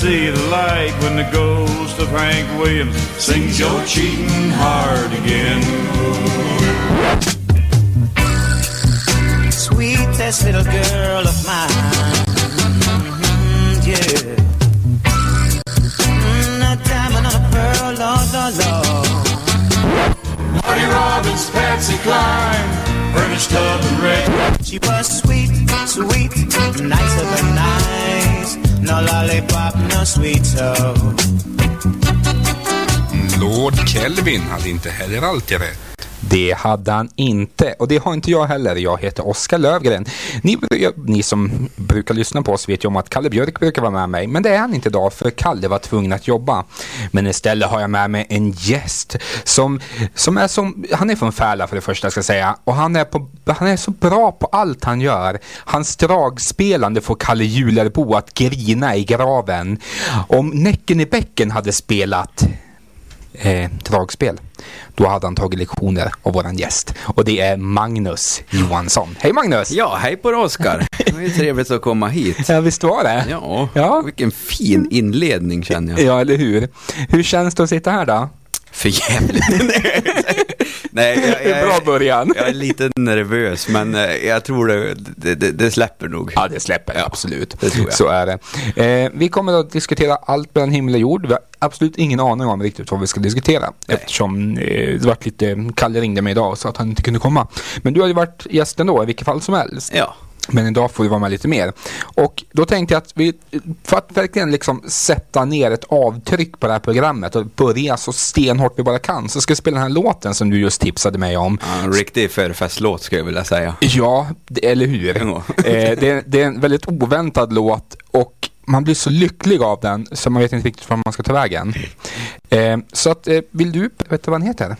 see the light when the ghost of Hank Williams sings your cheating heart again. Sweetest little girl of mine. Mm, yeah. Mm, a diamond and a pearl, Lord, Lord, Lord. Marty Robbins, Patsy Cline, Ernest Tubb and Ray. She was sweet, sweet, nicer than nice. No lollipop, no sweet toe. Lord Kelvin hade inte heller alltid rätt. Det hade han inte och det har inte jag heller. Jag heter Oskar Lövgren. Ni, ni som brukar lyssna på oss vet ju om att Kalle Björk brukar vara med mig, men det är han inte idag för Kalle var tvungen att jobba. Men istället har jag med mig en gäst som, som är som, han är från Färla för det första ska jag säga och han är, på, han är så bra på allt han gör. Hans dragspelande får Kalle Julerbo att grina i graven. Om Näcken i bäcken hade spelat eh, dragspel. Då hade han tagit lektioner av våran gäst. Och det är Magnus Johansson. Hej Magnus! Ja, hej på dig Oskar. Det var ju trevligt att komma hit. Ja, visst var det? Ja, Ja. vilken fin inledning känner jag. Ja, eller hur? Hur känns det att sitta här då? För jävligt. Nej, jag, Det är bra början. Jag är lite nervös, men eh, jag tror det, det, det, släpper nog. Ja, det släpper det, absolut. det tror jag. Så är det. Eh, vi kommer att diskutera allt mellan himmel och jord. Vi har absolut ingen aning om riktigt vad vi ska diskutera. Eftersom eh, det vart lite, Kalle ringde mig idag och sa att han inte kunde komma. Men du har ju varit gäst ändå i vilket fall som helst. Ja. Men idag får du vara med lite mer. Och då tänkte jag att vi, för att verkligen liksom sätta ner ett avtryck på det här programmet och börja så stenhårt vi bara kan så ska vi spela den här låten som du just tipsade mig om. Ja, En riktig förfestlåt skulle jag vilja säga. Ja, det, eller hur? Ja. eh, det, det är en väldigt oväntad låt och man blir så lycklig av den så man vet inte riktigt var man ska ta vägen. Eh, så att, eh, vill du veta vad den heter?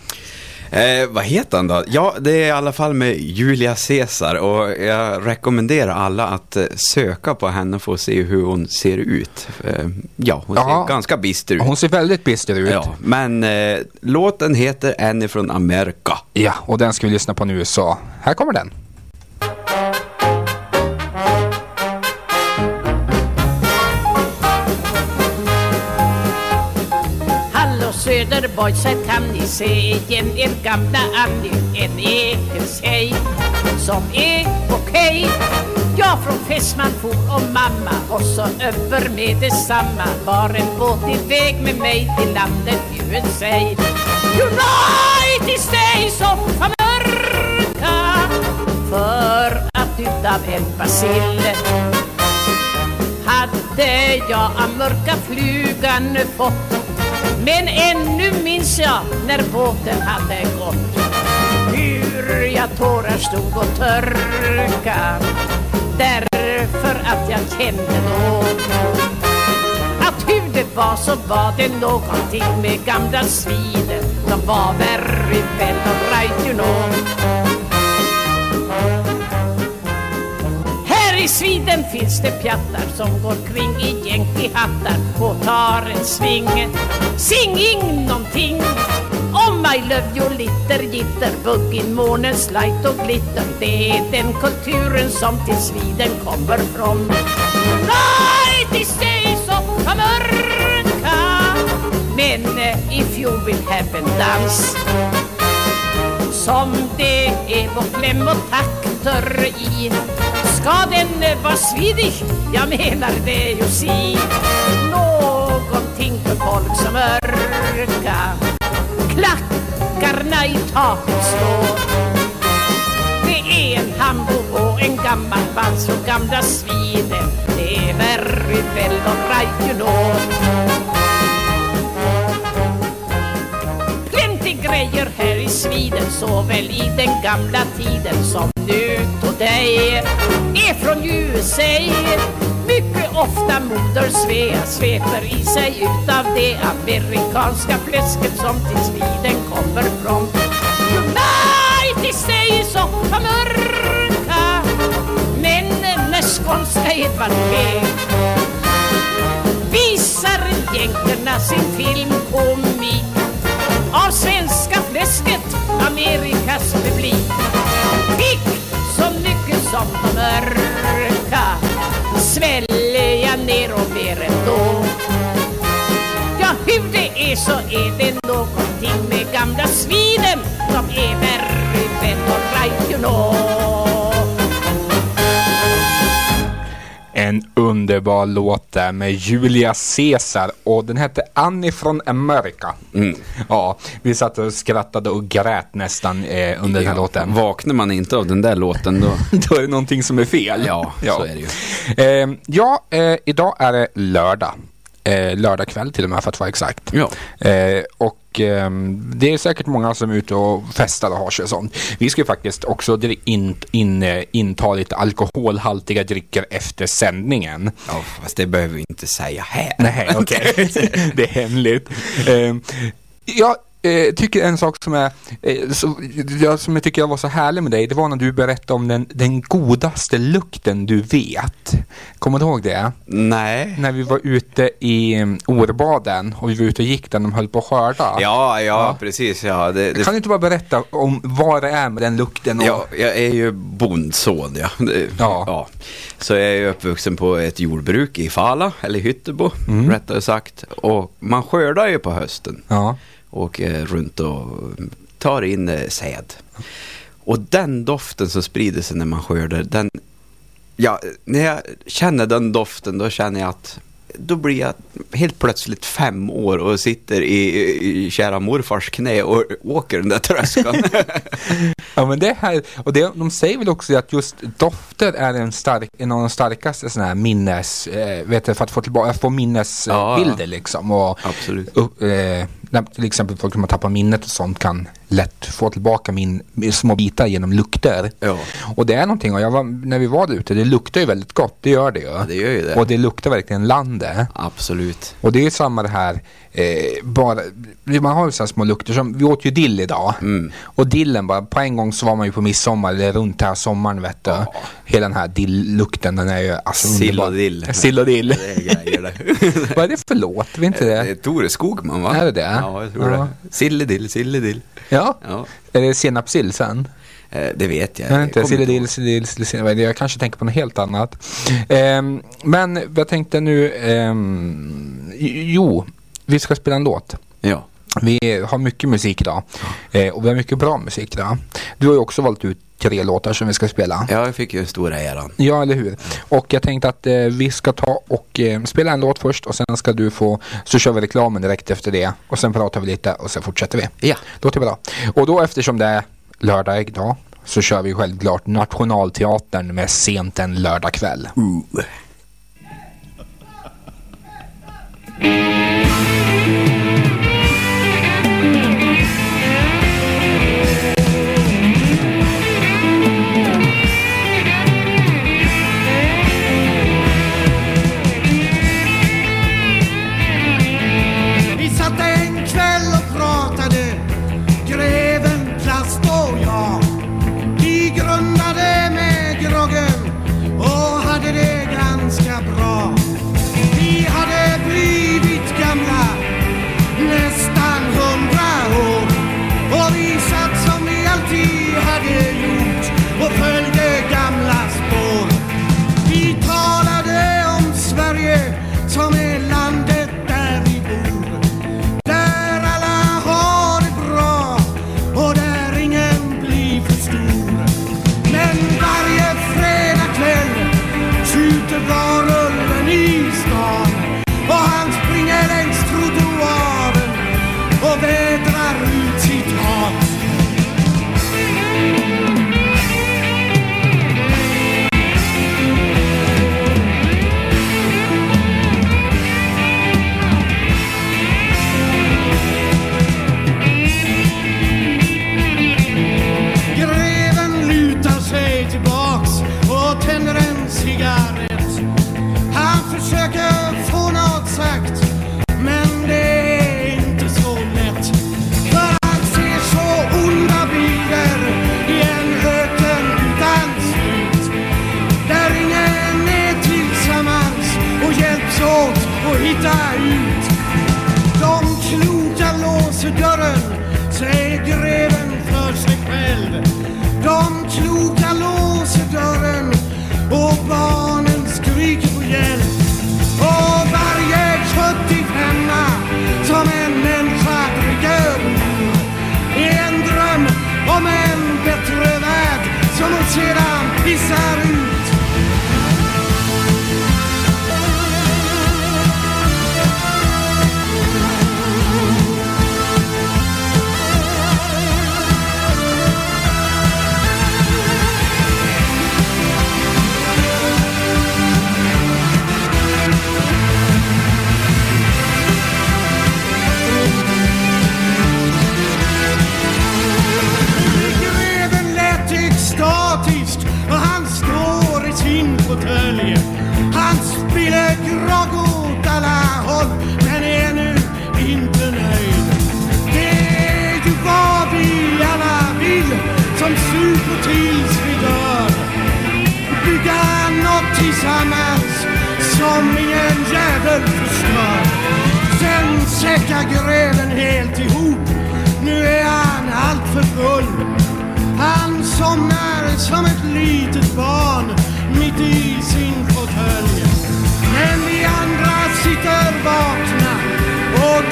Eh, vad heter han då? Ja, det är i alla fall med Julia Caesar och jag rekommenderar alla att eh, söka på henne för att se hur hon ser ut. Eh, ja, hon Ja. ser ganska bister ut. Hon ser väldigt bister ut. Ja, men eh, låten heter En ifrån Amerika. Ja, och den ska vi lyssna på nu så här kommer den. Hallå här kan ni se igen er gamla Annie, en egen tjej som är okej. Jag från fästman for och mamma och så över med detsamma var en båt iväg med mig till landet USA. United States of America för att utav en bacill hade jag av mörka flugan fått men ännu minns jag när båten hade gått. Hur jag tårar stod och törka Därför att jag kände då Att hur det var så var det någonting med gamla sviden. De var very well alright you know. I Sweden finns det pjattar som går kring i jänkihattar och tar en sving. Sing någonting om I love you litter gitter, buggin, månens light och glitter. Det är den kulturen som till Sweden kommer från. Night is days of America. Men eh, if you will have a dance som det är vår kläm och takter i Ska den vara svidig? Jag menar det ju si. Någonting för folk som örka. Klackarna i taket slår Det är en hambo och en gammal vals från gamla svinen Det är very well alright you know grejer här i Sweden såväl i den gamla tiden som nu. Today är från USA. Mycket ofta moder Svea sveper i sig utav det amerikanska fläsket som till Sweden kommer från. United States of America. Men när skånska Edvard P visar jänkarna sin filmkomik av svensk fläsket Amerikas publik fick så mycket som de mörka svälja ner och mer ändå. Ja, hur det är så är det någonting med gamla svinen som är very better right you know. Underbar låt där med Julia Caesar och den hette Annie från Amerika. Ja, vi satt och skrattade och grät nästan eh, under den här låten. Vaknar man inte av den där låten då? Då är det någonting som är fel. Ja, så är det ju. Eh, ja, eh, idag är det lördag. Eh, lördag kväll till och med för att vara exakt. Ja. Eh, och ehm, det är säkert många som är ute och festar och har sig och sånt. Vi ska ju faktiskt också in, in, eh, inta lite alkoholhaltiga drycker efter sändningen. Ja, fast det behöver vi inte säga här. Nej, okej. det är hemligt. Ehm, jag eh, tycker en sak som, är, eh, så, jag, som jag tycker var så härlig med dig, det var när du berättade om den, den godaste lukten du vet. Kommer du ihåg det? Nej. När vi var ute i Orbaden och vi var ute och gick där de höll på att skörda. Ja, ja, precis. Ja, det, det, Kan du inte bara berätta om vad det är med den lukten? Och, ja, jag är ju bondson, ja. Det, Ja. Så jag är ju uppvuxen på ett jordbruk i Fala, eller Hyttebo, Mm. rättare sagt. Och man skördar ju på hösten. ja. Åker runt och tar in eh, säd. Och den doften som sprider sig när man skördar, den... Ja, när jag känner den doften då känner jag att då blir jag helt plötsligt fem år och sitter i, i kära morfars knä och åker den där tröskeln. Ja men det här, och det, de säger väl också att just dofter är en, stark, en av de starkaste sådana här minnes, eh, vet du, för att få tillbaka, få minnesbilder Ja, liksom. Och, Absolut. upp, eh, till exempel folk som har tappat minnet och sånt kan lätt få tillbaka min, små bitar genom lukter. Ja. Och det är någonting, och jag var, när vi var där ute, det luktar ju väldigt gott, det gör det ju. det gör ju det. Och det luktar verkligen landet. Absolut. Och det är ju samma det här, eh, bara, man har ju sådana små lukter som, vi åt ju dill idag. Mm. Och dillen bara, på en gång så var man ju på midsommar eller runt den här sommaren vet du. Hela den här dilllukten den är ju alltså Sill och dill. Sill och dill. Är. Vad är det för låt? Vet inte Det är det? Tore Skogman va? Är det det? Ja, jag tror Ja. det. Silledill, silledill. Ja. Ja, Är det senapssill sen? eh, det vet jag. Vet inte, sill dill, sill Jag kanske tänker på något helt annat. Ehm, men jag tänkte nu, ehm, jo, vi ska spela en låt. Ja. Vi har mycket musik idag eh, och vi har mycket bra musik idag. Du har ju också valt ut tre låtar som vi ska spela. ja, jag fick ju stora äran. Ja, eller hur? Och jag tänkte att eh, vi ska ta och eh, spela en låt först och sen ska du få, så kör vi reklamen direkt efter det och sen pratar vi lite och sen fortsätter vi. Ja. Låter bra. Och då eftersom det är lördag idag så kör vi självklart Nationalteatern med sent en lördagkväll. Vi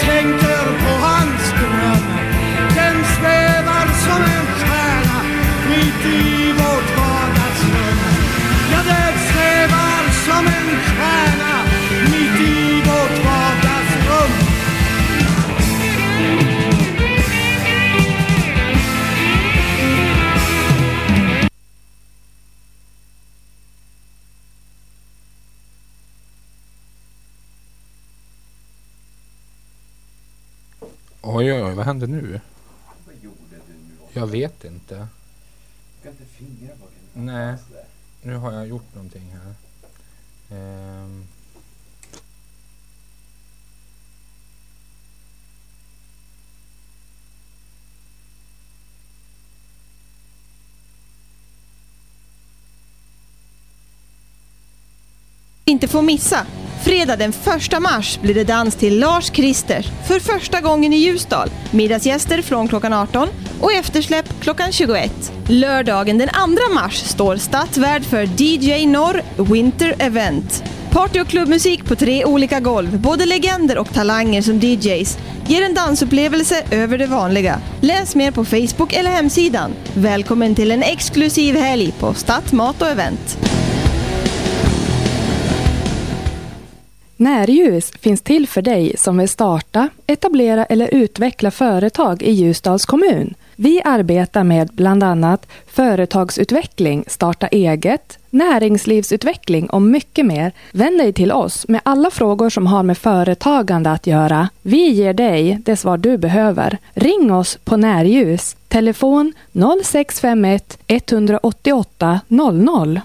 och Oj, oj, vad hände nu? Jag vet inte. Nej, nu har jag gjort någonting här. Ehm. Inte får missa. Fredag den 1 mars blir det dans till Lars Kristers för första gången i Ljusdal. Middagsgäster från klockan 18 och eftersläpp klockan 21. Lördagen den 2 mars står stadsvärd för DJ Norr Winter Event. Party och klubbmusik på tre olika golv, både legender och talanger som DJs, ger en dansupplevelse över det vanliga. Läs mer på Facebook eller hemsidan. Välkommen till en exklusiv helg på Stadt Mat och Event. Närljus finns till för dig som vill starta, etablera eller utveckla företag i Ljusdals kommun. Vi arbetar med bland annat företagsutveckling, starta eget, näringslivsutveckling och mycket mer. Vänd dig till oss med alla frågor som har med företagande att göra. Vi ger dig det svar du behöver. Ring oss på Närljus. Telefon 0651 188 00.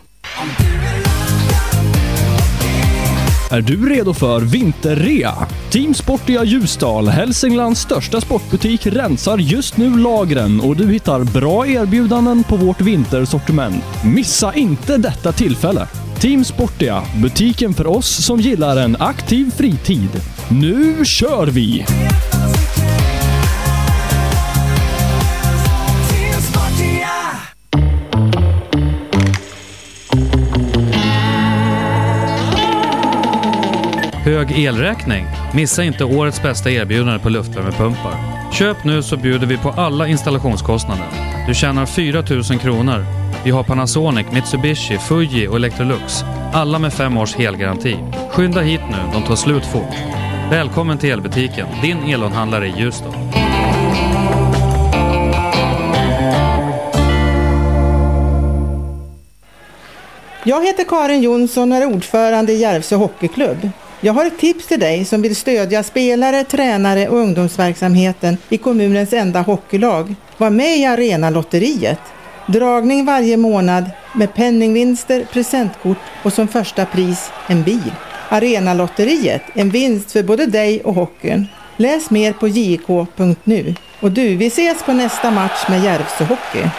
Är du redo för vinterrea? Team Sportia Ljusdal, Hälsinglands största sportbutik, rensar just nu lagren och du hittar bra erbjudanden på vårt vintersortiment. Missa inte detta tillfälle! Team Sportia, butiken för oss som gillar en aktiv fritid. Nu kör vi! Hög elräkning? Missa inte årets bästa erbjudande på luftvärmepumpar. Köp nu så bjuder vi på alla installationskostnader. Du tjänar 4 000 kronor. Vi har Panasonic, Mitsubishi, Fuji och Electrolux. Alla med fem års helgaranti. Skynda hit nu, de tar slut fort. Välkommen till elbutiken, din elhandlare i Ljusdal. Jag heter Karin Jonsson och är ordförande i Järvsö Hockeyklubb. Jag har ett tips till dig som vill stödja spelare, tränare och ungdomsverksamheten i kommunens enda hockeylag. Var med i Arenalotteriet. Dragning varje månad med penningvinster, presentkort och som första pris en bil. Arenalotteriet, en vinst för både dig och hockeyn. Läs mer på jk.nu. Och du, vi ses på nästa match med Järvsö Hockey.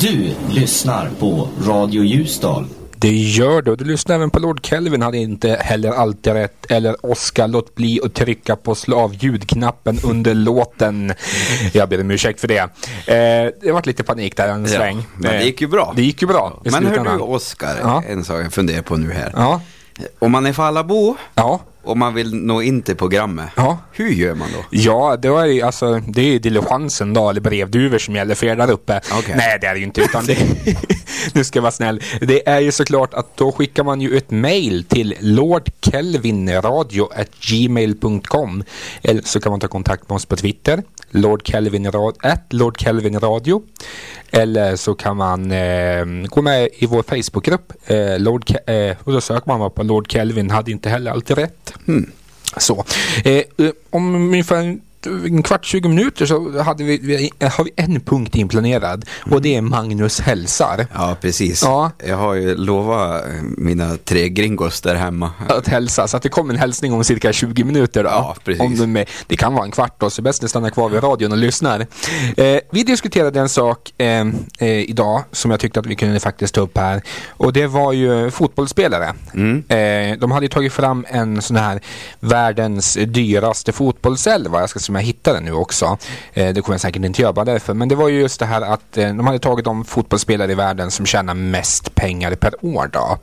Du lyssnar på Radio Ljusdal. Det gör du. Du lyssnar även på Lord Kelvin hade inte heller alltid rätt. Eller Oskar, låt bli att trycka på slav-ljudknappen under låten. Jag ber om ursäkt för det. Eh, det var lite panik där en sväng. Ja, men det gick ju bra. Det gick ju bra. Men hör du Oskar, Ja. en sak jag funderar på nu här. Ja. Om man är Fallabo Ja. Och man vill nå in till programmet, Ja. hur gör man då? Ja, det är ju alltså, det är ju diligensen då, eller brevduvor som gäller för er där uppe. Okej. Nej, det är det ju inte, utan det, nu ska jag vara snäll. Det är ju såklart att då skickar man ju ett mail till lordkelvinradio.gmail.com eller så kan man ta kontakt med oss på Twitter, lordkelvinradio, at lordkelvinradio. Eller så kan man eh, gå med i vår Facebookgrupp, eh, Lord, Ke- eh, och då söker man på Lord Kelvin, hade inte heller alltid rätt. Så. Eh, eh, om ungefär en kvart, 20 minuter så hade vi, vi, har vi en punkt inplanerad och det är Magnus hälsar. Ja, precis. Ja. Jag har ju lovat mina tre gringos där hemma. Att hälsa, så att det kommer en hälsning om cirka 20 minuter då. Ja, precis. Om de är, det kan vara en kvart då, så bäst att stanna kvar vid radion och lyssnar. Eh, vi diskuterade en sak eh, eh, idag som jag tyckte att vi kunde faktiskt ta upp här. Och det var ju fotbollsspelare. Mm. Eh, de hade tagit fram en sån här världens dyraste fotbollselva. Jag ska se om jag hittar den nu också. Eh, det kommer jag säkert inte göra bara därför. Men det var ju just det här att eh, de hade tagit de fotbollsspelare i världen som tjänar mest pengar per år då.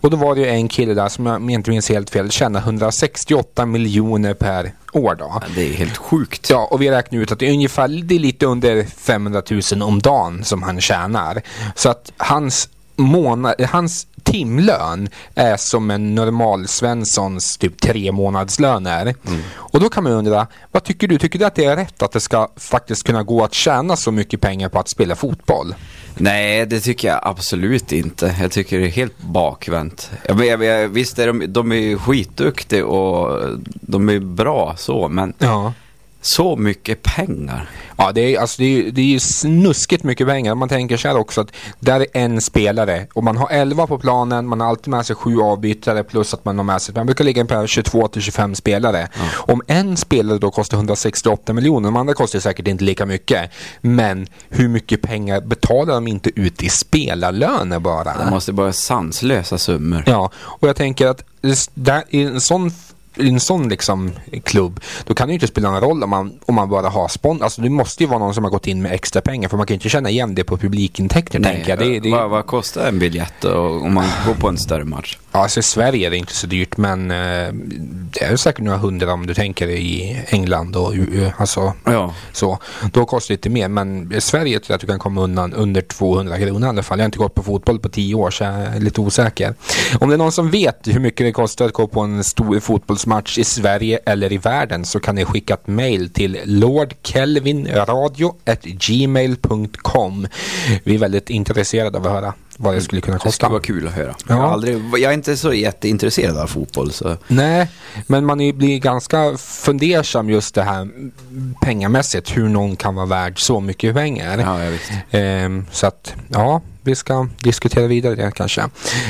Och då var det ju en kille där som jag om jag inte minns helt fel tjänar 168 miljoner per år då. Det är helt sjukt. Ja, och vi räknar ut att det är ungefär det är lite under 500 000 om dagen som han tjänar. Så att hans månad, hans timlön är som en normal Svenssons typ tre månadslöner. Och då kan man undra, vad tycker du? Tycker du att det är rätt att det ska faktiskt kunna gå att tjäna så mycket pengar på att spela fotboll? Nej, det tycker jag absolut inte. Jag tycker det är helt bakvänt. Jag, jag, jag, visst är de, de är skitduktiga och de är bra så, men Ja. Så mycket pengar. Ja, det är, alltså, det, är, det är ju snuskigt mycket pengar. Man tänker så här också att där är en spelare och man har 11 på planen, man har alltid med sig sju avbytare plus att man har med sig, man brukar ligga på 22 till 25 spelare. Om en spelare då kostar 168 miljoner, de andra kostar säkert inte lika mycket. Men hur mycket pengar betalar de inte ut i spelarlöner bara? Det måste vara sanslösa summor. Ja, och jag tänker att där, i en sån i en sån liksom klubb, då kan det ju inte spela någon roll om man, om man bara har spons. Alltså det måste ju vara någon som har gått in med extra pengar för man kan ju inte känna igen det på publikintäkter tänker jag. Det, det, vad, vad kostar en biljett om man går på en större match? Ja, alltså i Sverige är det inte så dyrt men eh, det är säkert några hundra om du tänker i England och alltså Ja. så. Då kostar det lite mer men i Sverige tror jag att du kan komma undan under 200 kronor i alla fall. Jag har inte gått på fotboll på tio år så jag är lite osäker. Om det är någon som vet hur mycket det kostar att gå på en stor fotbollsmatch i Sverige eller i världen så kan ni skicka ett mail till lordkelvinradio.gmail.com Vi är väldigt intresserade av att höra vad det skulle kunna Det kosta. skulle vara kul att höra. Ja. Jag, aldrig, jag är inte så jätteintresserad av fotboll så Nej, men man blir ganska fundersam just det här pengamässigt. Hur någon kan vara värd så mycket pengar. ja, jag visst. Ehm, så att, ja, vi ska diskutera vidare det kanske.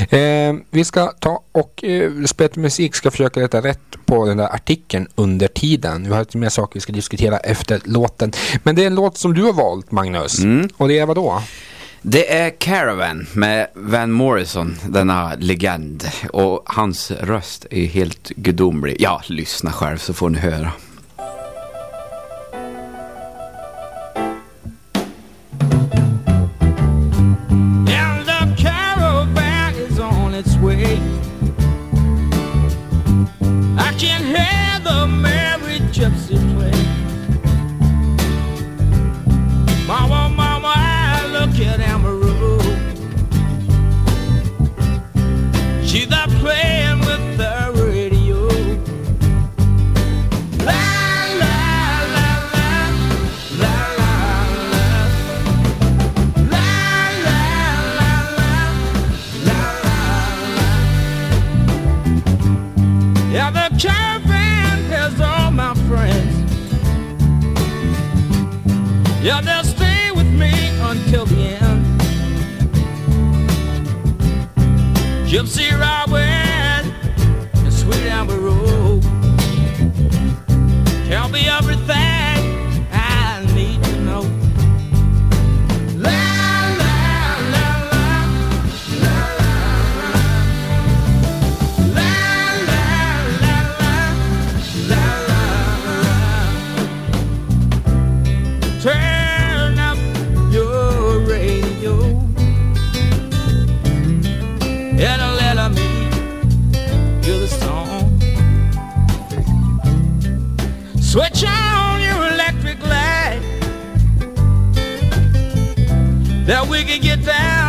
Ehm, vi ska ta och spela lite musik, ska försöka leta rätt på den där artikeln under tiden. Vi har lite mer saker vi ska diskutera efter låten. Men det är en låt som du har valt, Magnus. Mm. Och det är vad då? Det är Caravan med Van Morrison, denna legend. Och hans röst är helt gudomlig. Ja, lyssna själv så får ni höra. Christian Heather. The has all my friends. Yeah, they'll stay with me until the end. Gypsy Robin and Sweet Amber Road. Tell me Switch on your electric light. That we can get down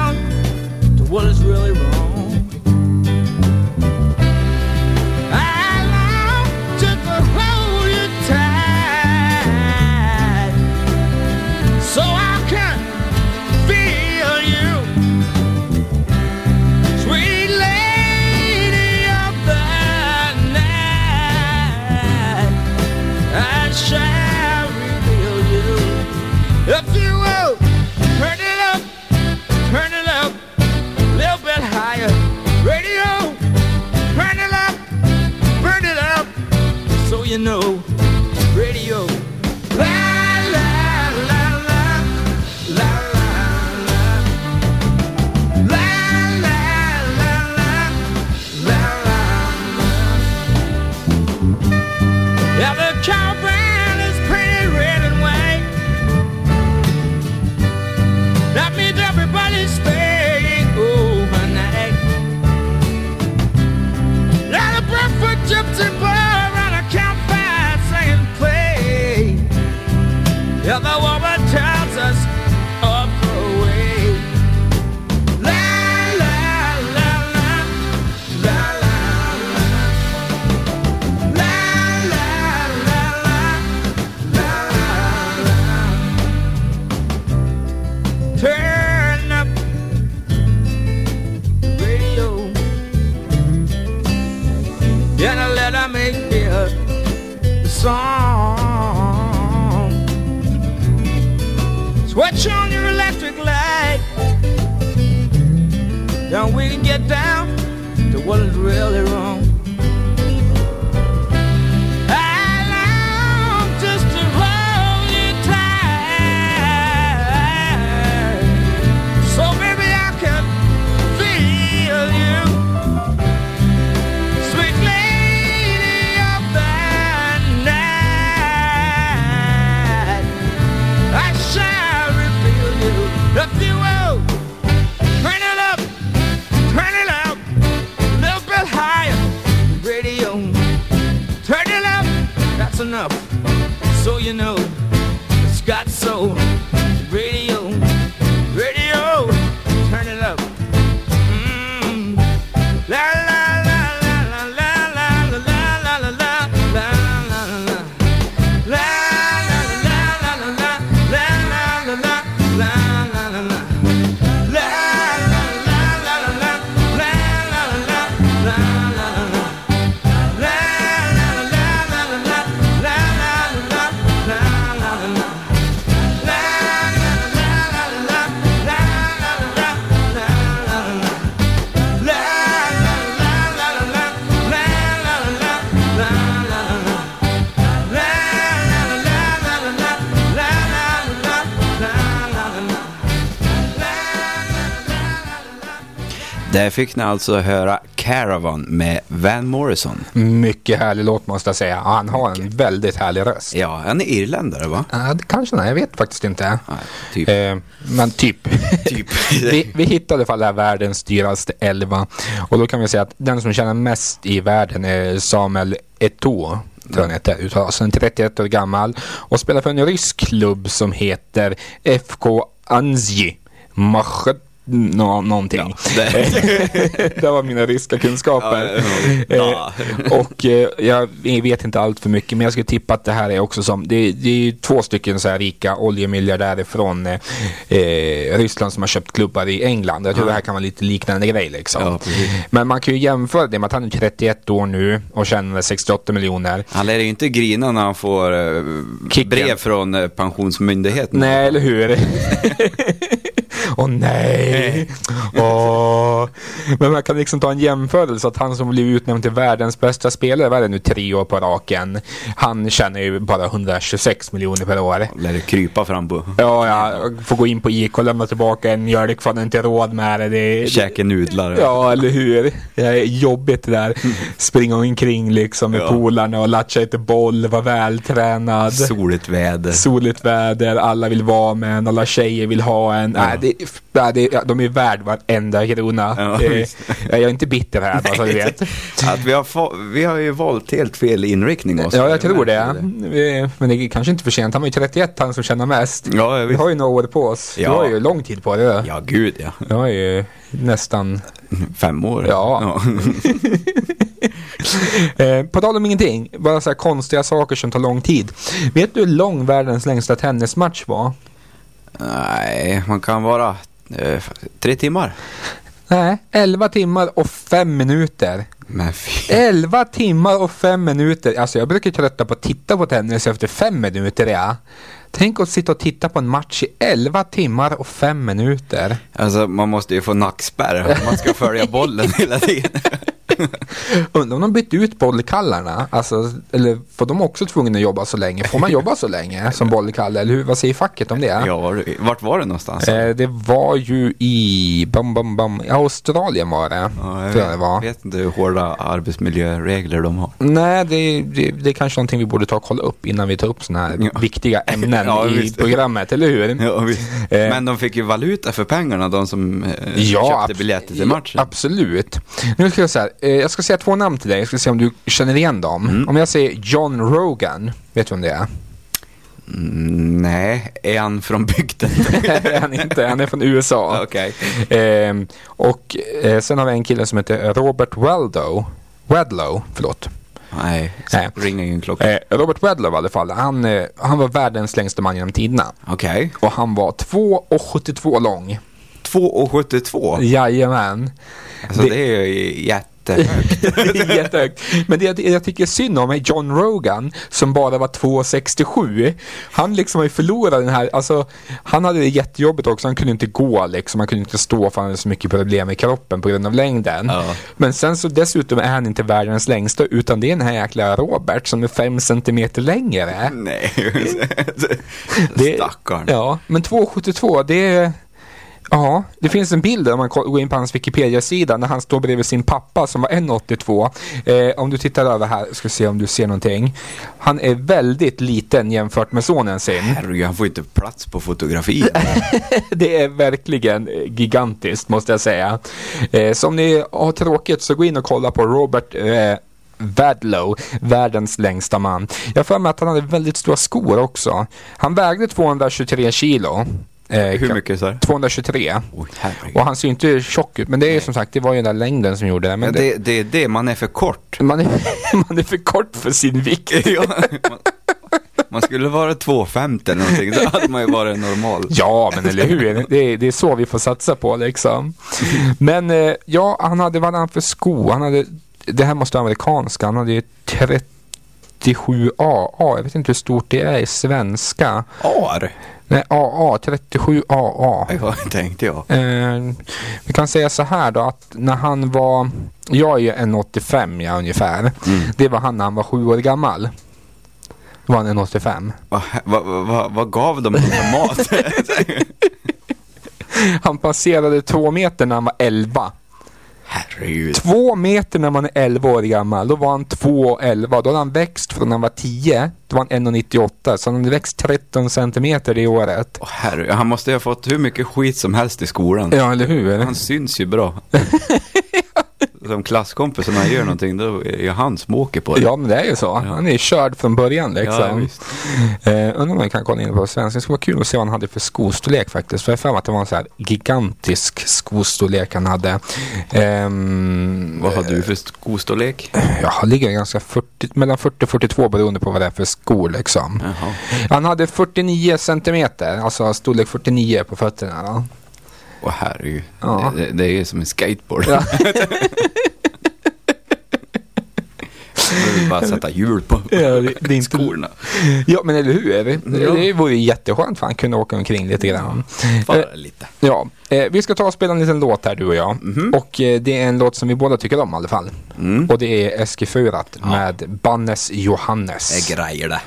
Där fick ni alltså höra Caravan med Van Morrison. Mycket härlig låt måste jag säga. Han har en väldigt härlig röst. Ja, han är irländare va? Ja, det kanske han är. Jag vet faktiskt inte. typ. Eh, men typ. typ. vi, vi hittade i alla fall det här världens dyraste elva. Och då kan vi säga att den som tjänar mest i världen är Samuel Eto'o. Tror han heter. Uttalas. Han är 31 år gammal och spelar för en rysk klubb som heter FK Anzhi. Machet Nå, någonting. det var mina ryska kunskaper. Ja, Eh, och eh, jag vet inte allt för mycket men jag skulle tippa att det här är också som, det, det är två stycken så här rika oljemiljardärer från eh, eh, Ryssland som har köpt klubbar i England. Jag tror Ja. det här kan vara lite liknande grej liksom. Ja, men man kan ju jämföra det med att han är 31 år nu och tjänar 68 miljoner. Han lär ju inte grina när han får eh, brev från eh, Pensionsmyndigheten. Nej, eller hur? Åh nej! Åh. Men man kan liksom ta en jämförelse att han som blev utnämnd till världens bästa spelare, vad är det nu, tre år på raken. Han tjänar ju bara 126 miljoner per år. Lär det krypa fram på. Ja, ja, får gå in på IK och lämna tillbaka en mjölk för han inte råd med det. det Käka nudlar. Ja, eller hur? Det är jobbigt det där. Springa omkring liksom med Ja. polarna och latcha lite boll, vara vältränad. Soligt väder. Soligt väder, alla vill vara med en, alla tjejer vill ha en. Nej, det, nej, det, ja, de är värd varenda krona. Ja, Det- jag är inte bitter här bara så du vet. Att vi, har få, vi har ju valt helt fel inriktning. Oskar. Ja, jag tror det. Vi- Men det är kanske inte för sent. Han var ju 31, han som tjänar mest. Ja, Vi har ju några år på oss. Du Ja. har ju lång tid på det. Ja, gud ja. Jag har ju nästan... Fem år. Ja. Eh, på tal om ingenting, bara så här konstiga saker som tar lång tid. Vet du hur lång världens längsta tennismatch var? Nej, man kan vara eh, tre timmar. Nej, 11 timmar och 5 minuter. Men fy. 11 timmar och 5 minuter. Alltså jag brukar trötta på att titta på tennis efter 5 minuter. Ja. Tänk att sitta och titta på en match i 11 timmar och 5 minuter. Alltså man måste ju få nackspärr om man ska följa bollen hela tiden. Undrar om de bytt ut bollkallarna? Alltså, eller får de också tvungna att jobba så länge? Får man jobba så länge som bollkalle? Eller hur, vad säger facket om det? Ja, var, vart var det någonstans? Eh, det var ju i bam, bam, bam, Australien var det. Ja, jag jag det var. vet inte hur hårda arbetsmiljöregler de har. Nej, det, det, det är kanske någonting vi borde ta och kolla upp innan vi tar upp sådana här Ja. viktiga ämnen Ja, i visst. programmet, eller hur? Ja. Eh, Men de fick ju valuta för pengarna, de som eh, köpte biljetter till matchen. Absolut. Nu ska jag säga, jag ska säga två namn till dig. Jag ska se om du känner igen dem. Mm. Om jag säger John Rogan, vet du vem det är? Mm, nej, är han från bygden? är han inte, han är från USA. Okej. Ehm, och eh, sen har vi en kille som heter Robert Waldo. Wedlow, förlåt. Nej, Nej. ringer ingen klocka. Eh, Robert Wedlow i alla fall, han, eh, han var världens längsta man genom tiderna. Okej. Och han var 2,72 lång. 2,72? Jajamän. Alltså Det- det, är ju jätte jättehögt. det är jättehögt. Men det jag, jag tycker synd om är John Rogan som bara var 2,67. Han liksom har ju förlorat den här, alltså han hade det jättejobbigt också. Han kunde inte gå liksom, han kunde inte stå för han hade så mycket problem med kroppen på grund av längden. Men sen så dessutom är han inte världens längsta utan det är den här jäkla Robert som är fem centimeter längre. Nej, Det- stackarn. Ja, men 2,72 det är Ja, det finns en bild där om man går in på hans Wikipedia-sida när han står bredvid sin pappa som var 1,82. Eh, om du tittar över här, ska se om du ser någonting. Han är väldigt liten jämfört med sonen sin. Herregud, han får inte plats på fotografiet. Det är verkligen gigantiskt måste jag säga. Eh, så om ni har tråkigt så gå in och kolla på Robert eh, Wadlow, världens längsta man. Jag har för mig att han hade väldigt stora skor också. Han vägde 223 kilo. Eh, Hur mycket du? 223. Oj, herregud. Och han ser ju inte tjock ut, men det är ju som sagt, det var ju den där längden som gjorde det. Men Men det, det är det, man är för kort. Man, är, man är för kort för sin vikt. Ja, man, man skulle vara 2,50 eller någonting, då hade man ju varit normal. Ja, men eller hur? Det är, det är så vi får satsa på liksom. Men eh, ja, han hade, vad hade han för sko? Han hade, det här måste vara amerikanska. Han hade ju 37AA. Jag vet inte hur stort det är i svenska. Ar? Nej, AA. 37AA. Ja, tänkte jag. Eh, vi kan säga så här då att när han var, jag är ju en 85 ja, ungefär. Det var han när han var sju år gammal. Då var han en 85. Vad va, va, vad gav de för mat? Han passerade två meter när han var 11. Herregud. Två meter när man är 11 år gammal, då var han 2,11. Då hade han växt från när han var 10, då var han 1,98. Så han hade växt 13 centimeter det året. Åh, herregud. Han måste ju ha fått hur mycket skit som helst i skolan. Ja, eller hur? Han syns ju bra. Som klasskompisarna gör någonting, då är ju han som åker på det. Ja, men det är ju så. Han är ju körd från början Ja, liksom. visst. eh, undrar om man kan kolla in på svenska. Det skulle vara kul att se vad han hade för skostorlek faktiskt. För jag har att det var en så här gigantisk skostorlek han hade. Ehm, Vad har du för skostorlek? Ja, han ligger ganska 40, mellan 40 och 42 beroende på vad det är för skor liksom. Jaha. Han hade 49 centimeter, alltså storlek 49 på fötterna. Då. Åh herregud. Ja. Det, det är ju som en skateboard. Ja. Bara sätta hjul på Ja, det, det är inte... skorna. Ja, men eller hur? Det, Ja. det vore ju jätteskönt för han kunde åka omkring lite grann. Bara Eh, lite. Ja, eh, vi ska ta och spela en liten låt här du och jag. Mhm. Och eh, det är en låt som vi båda tycker om i alla fall. Mm. Och det är Eskifurat med Bannes Johannes. Det är grejer det.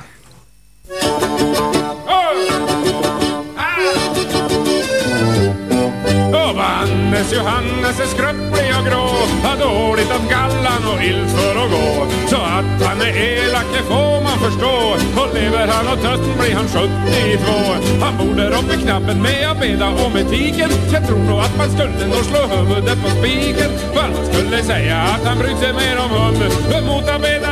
Johannes är skröplig och grå Har dåligt om gallan och ilt för att gå. Så att han är elak det får man förstå. Och lever han och trött blir han 72 Han bor där uppe i med Abeda och med tiken Jag tror nog att man skulle nog slå huvudet på spiken. För han skulle säga att han bryr sig mer om hund. Mot Abeda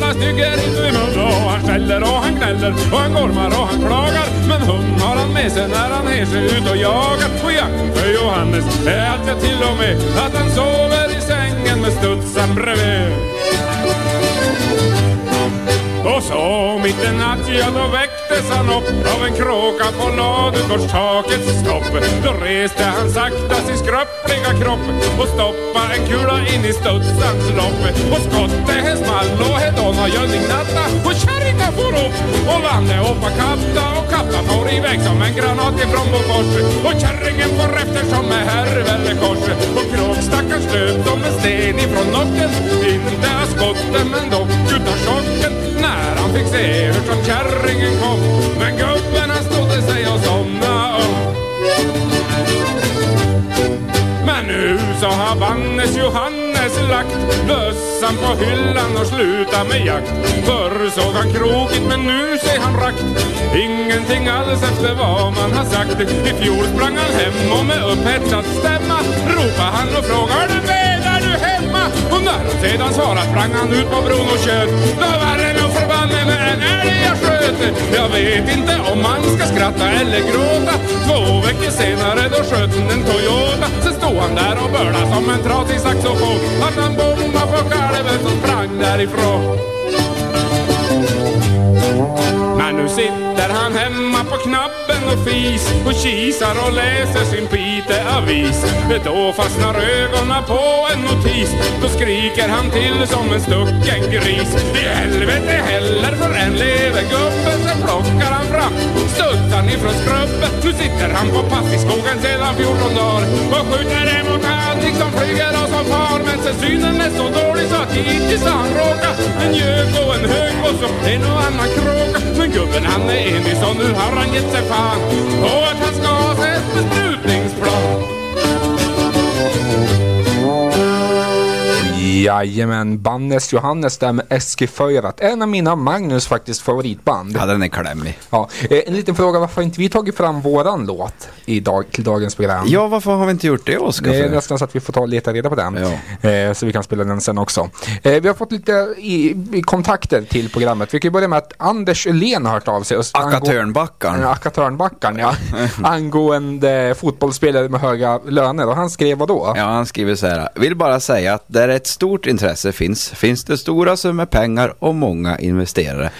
bara stygger inte i mun Och han skäller och han gnäller och han gormar och han klagar. Men hund har han med sig när han ger sig ut och jagar. Och jakten för Johannes är allt jag till och med Att han sover i sängen med studsen bredvid. Och så mitt i natt, ja då väcktes han upp av en kråka på ladugårdstakets stopp. Då reste han sakta sin skröpliga kropp och stoppa en kula in i studsans lopp. Och skottet he small och he donna Jönning natta och kärringen for upp och lande uppa katta och katta for iväg som en granat ifrån Bofors. Och kärringen for efter som en herrvällekors. och kråkstackarn slöt som en sten ifrån nocken. Inte av skotten men dock utav chocken fick se hur som kärringen kom. Men gubben han stodde sig och somna upp. Men nu så har Vannes Johannes lagt bössan på hyllan och slutat med jakt. Förr såg han krokigt men nu ser han rakt. Ingenting alls efter vad man har sagt. I fjol sprang han hem och med upphetsad stämma ropa' han och frågar du med, du hemma? Och när hon sedan svarat sprang han ut på bron och tjöt. Då var det nog med en älg jag sköt. Jag vet inte om man ska skratta eller gråta. Två veckor senare då sköt han en Toyota. Sen stod han där och bölade som en trasig saxofon. Att han bomma på kalven som sprang därifrån. Men nu sitter han hemma på knappen och fis och kisar och läser sin Piteå-avis. Då fastnar ögonen på en notis, då skriker han till som en stucken gris. I helvete heller för en lever gubben, sen plockar han fram studsan ifrån skrubben. Nu sitter han på pass i skogen sedan 14 dagar och skjuter emot allting synen är så dålig så att hittills har han råkat en gök och en hög och så en och annan kråka. Men gubben han är enig så nu har han gett sig fan på att han ska ha sig ett beslut Jajamän, Bannes Johannes där med Eskiföjrat. En av mina Magnus faktiskt favoritband. Ja, den är klämmig. Ja, eh, en liten fråga, varför har inte vi tagit fram våran låt i dag, till dagens program? Ja, varför har vi inte gjort det, Oskar? Det är nästan så att vi får ta och leta reda på den. Ja. Eh, så vi kan spela den sen också. Eh, vi har fått lite i, i kontakter till programmet. Vi kan börja med att Anders Öhlén har hört av sig. och- Akatörnbackaren. Ja, Akatörnbackaren, ja. Angående fotbollsspelare med höga löner. Och han skrev vad då? Ja, han skriver så här. Vill bara säga att där ett stort stort intresse finns, finns det stora summor pengar och många investerare.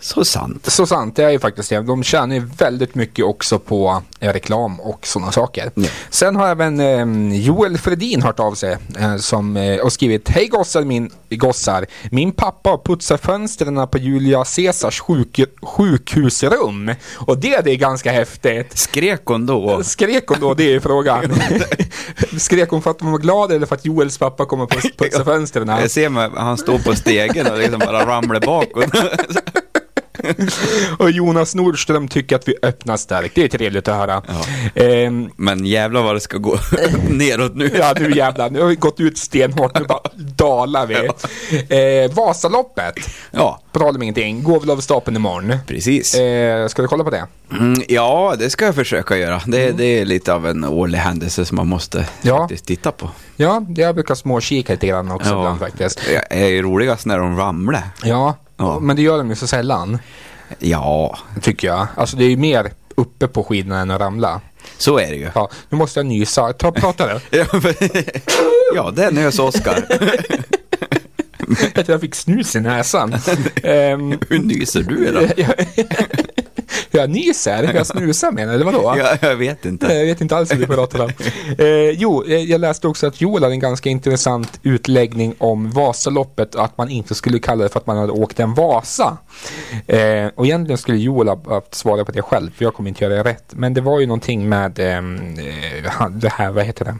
Så sant. Så sant, det är ju faktiskt det. De tjänar ju väldigt mycket också på eh, reklam och sådana saker. Sen har även eh, Joel Fredin hört av sig eh, som, eh, och skrivit Hej gossar, min, gossar. Min pappa putsar fönstren på Julia Caesars sjuk, sjukhusrum. Och det, det är ganska häftigt. Skrek hon då? Skrek hon då? Det är frågan. Skrek hon för att hon var glad eller för att Joels pappa kommer putsa fönstren? Jag ser mig, han står på stegen och liksom bara ramlar bakåt. Och Jonas Nordström tycker att vi öppnar starkt. Det är trevligt att höra. Ehm, Men jävlar vad det ska gå neråt nu. Ja nu jävlar, nu har vi gått ut stenhårt, nu bara dalar vi. Eh, Vasaloppet, Ja, på tal om ingenting, går väl av stapeln imorgon. precis. Eh, ska du kolla på det? Mm, ja, det ska jag försöka göra. Det, det är lite av en årlig händelse som man måste Ja. faktiskt titta på. Ja, jag brukar småkika lite grann också Ja. ibland faktiskt. Det är ju roligast när de ramlar. Ja, Ja. men det gör de ju så sällan, Ja, tycker jag. Alltså det är ju mer uppe på skidorna än att ramla. så är det ju. Ja, nu måste jag nysa. Ta prata du. Ja, det är nös Oskar. Jag fick snus i näsan. Ehm, Hur nyser du då? jag nyser? Jag snusar menar eller vadå? Ja, jag vet inte. Jag vet inte alls vad du pratar om. Eh, jo, eh, jag läste också att Joel hade en ganska intressant utläggning om Vasaloppet och att man inte skulle kalla det för att man hade åkt en Vasa. Eh, och egentligen skulle Joel ha haft svara på det själv, för jag kommer inte göra det rätt. Men det var ju någonting med eh, han- det här, vad heter det?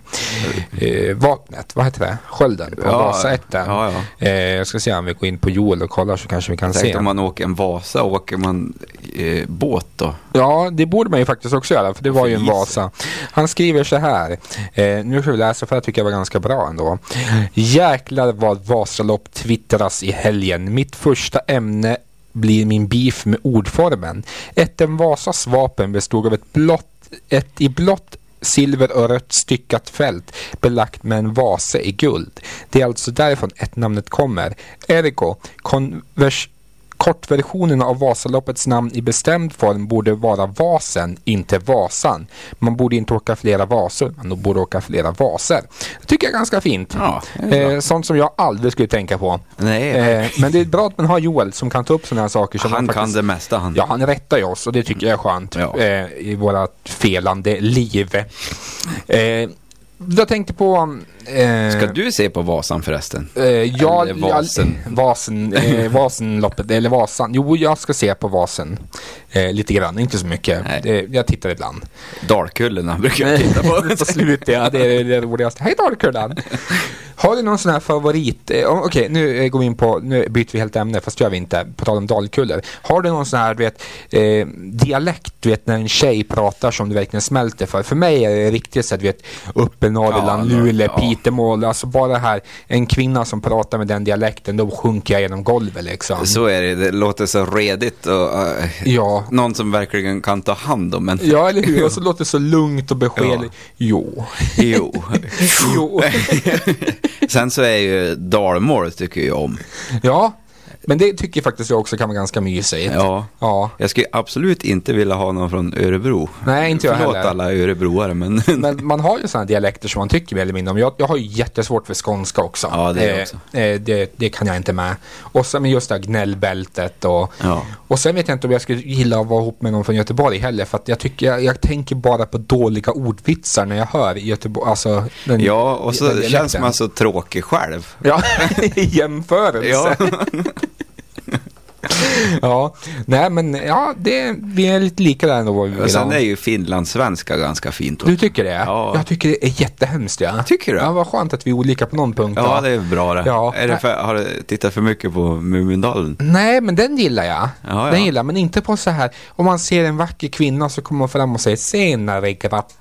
Eh, vapnet, vad heter det? Skölden på Ja, Vasaätten. ja, ja. Eh, jag ska se om vi går in på Joel och kollar så kanske vi kan Tänk se. om man åker en Vasa, åker man eh, båt då? Ja, det borde man ju faktiskt också göra, för det var ju en Vasa. Han skriver så här, eh, nu ska vi läsa för jag tycker jag var ganska bra ändå. Jäklar vad Vasalopp twittras i helgen. Mitt första ämne blir min beef med ordformen. Ätten Vasas vapen bestod av ett blått, ett i blått silver och rött styckat fält belagt med en vase i guld. Det är alltså därifrån ett namnet kommer. Ergo, konvers Kortversionen av Vasaloppets namn i bestämd form borde vara Vasen, inte Vasan. Man borde inte åka flera Vasor, man borde åka flera Vaser. Det tycker jag är ganska fint. Ja, är eh, sånt som jag aldrig skulle tänka på. Nej, Eh, men det är bra att man har Joel som kan ta upp sådana här saker. Som han man kan faktiskt, det mesta han. Ja, han rättar ju oss och det tycker jag är skönt Ja. eh, i våra felande liv. Jag tänkte på... Eh, Ska du se på Vasan förresten? Eh, ja, Eller Vasen. Ja, vasen, eh, Vasenloppet, eller Vasan. Jo, jag ska se på Vasen. Eh, lite grann, inte så mycket. Eh, jag tittar ibland. Dalkullorna brukar jag titta på. på slutet, ja. Det är det roligaste. Hej Dalkurdan! Har du någon sån här favorit? Eh, Okej, nu eh, går vi in på, nu byter vi helt ämne, fast det gör vi inte. På tal om dalkullor. Har du någon sån här, du vet, eh, dialekt, du vet, när en tjej pratar som du verkligen smälter för? För mig är det riktigt så att, du vet, uppe Norrland, Ja, Luleå, ja. Pitemål. Alltså bara det här, en kvinna som pratar med den dialekten, då sjunker jag genom golvet liksom. Så är det, det låter så redigt och eh, Ja. Någon som verkligen kan ta hand om en. Ja, eller hur? Och så låter det så lugnt och beskedligt. Ja. Jo. Jo. jo. Sen så är ju dalmål tycker jag om. Ja, Men det tycker faktiskt jag också kan vara ganska mysigt. Ja. Ja. Jag skulle absolut inte vilja ha någon från Örebro. Nej, inte jag Förlåt heller. alla örebroare, men... Men man har ju sådana dialekter som man tycker mer eller mindre om. Jag, jag har ju jättesvårt för skånska också. Ja, det är jag också. Eh, det, det kan jag inte med. Och sen med just det här gnällbältet och, Ja. och sen vet jag inte om jag skulle gilla att vara ihop med någon från Göteborg heller. För att jag tycker, jag, jag tänker bara på dåliga ordvitsar när jag hör Göteborg, alltså den, Ja, och så känns man så tråkig själv. Ja, i jämförelse. Ja. ja, nej men ja, det, vi är lite lika där ändå. vad vi vill sen är ju finlandssvenska ganska fint. Du tycker det? Ja. Jag tycker det är jättehemskt. Ja. Tycker du? Ja, vad skönt att vi är olika på någon punkt. Ja, det är bra det. Ja. Är det för, har du tittat för mycket på Mumindalen? Nej, men den gillar jag. Ja, Den ja. gillar men inte på så här. Om man ser en vacker kvinna så kommer man fram och säger senare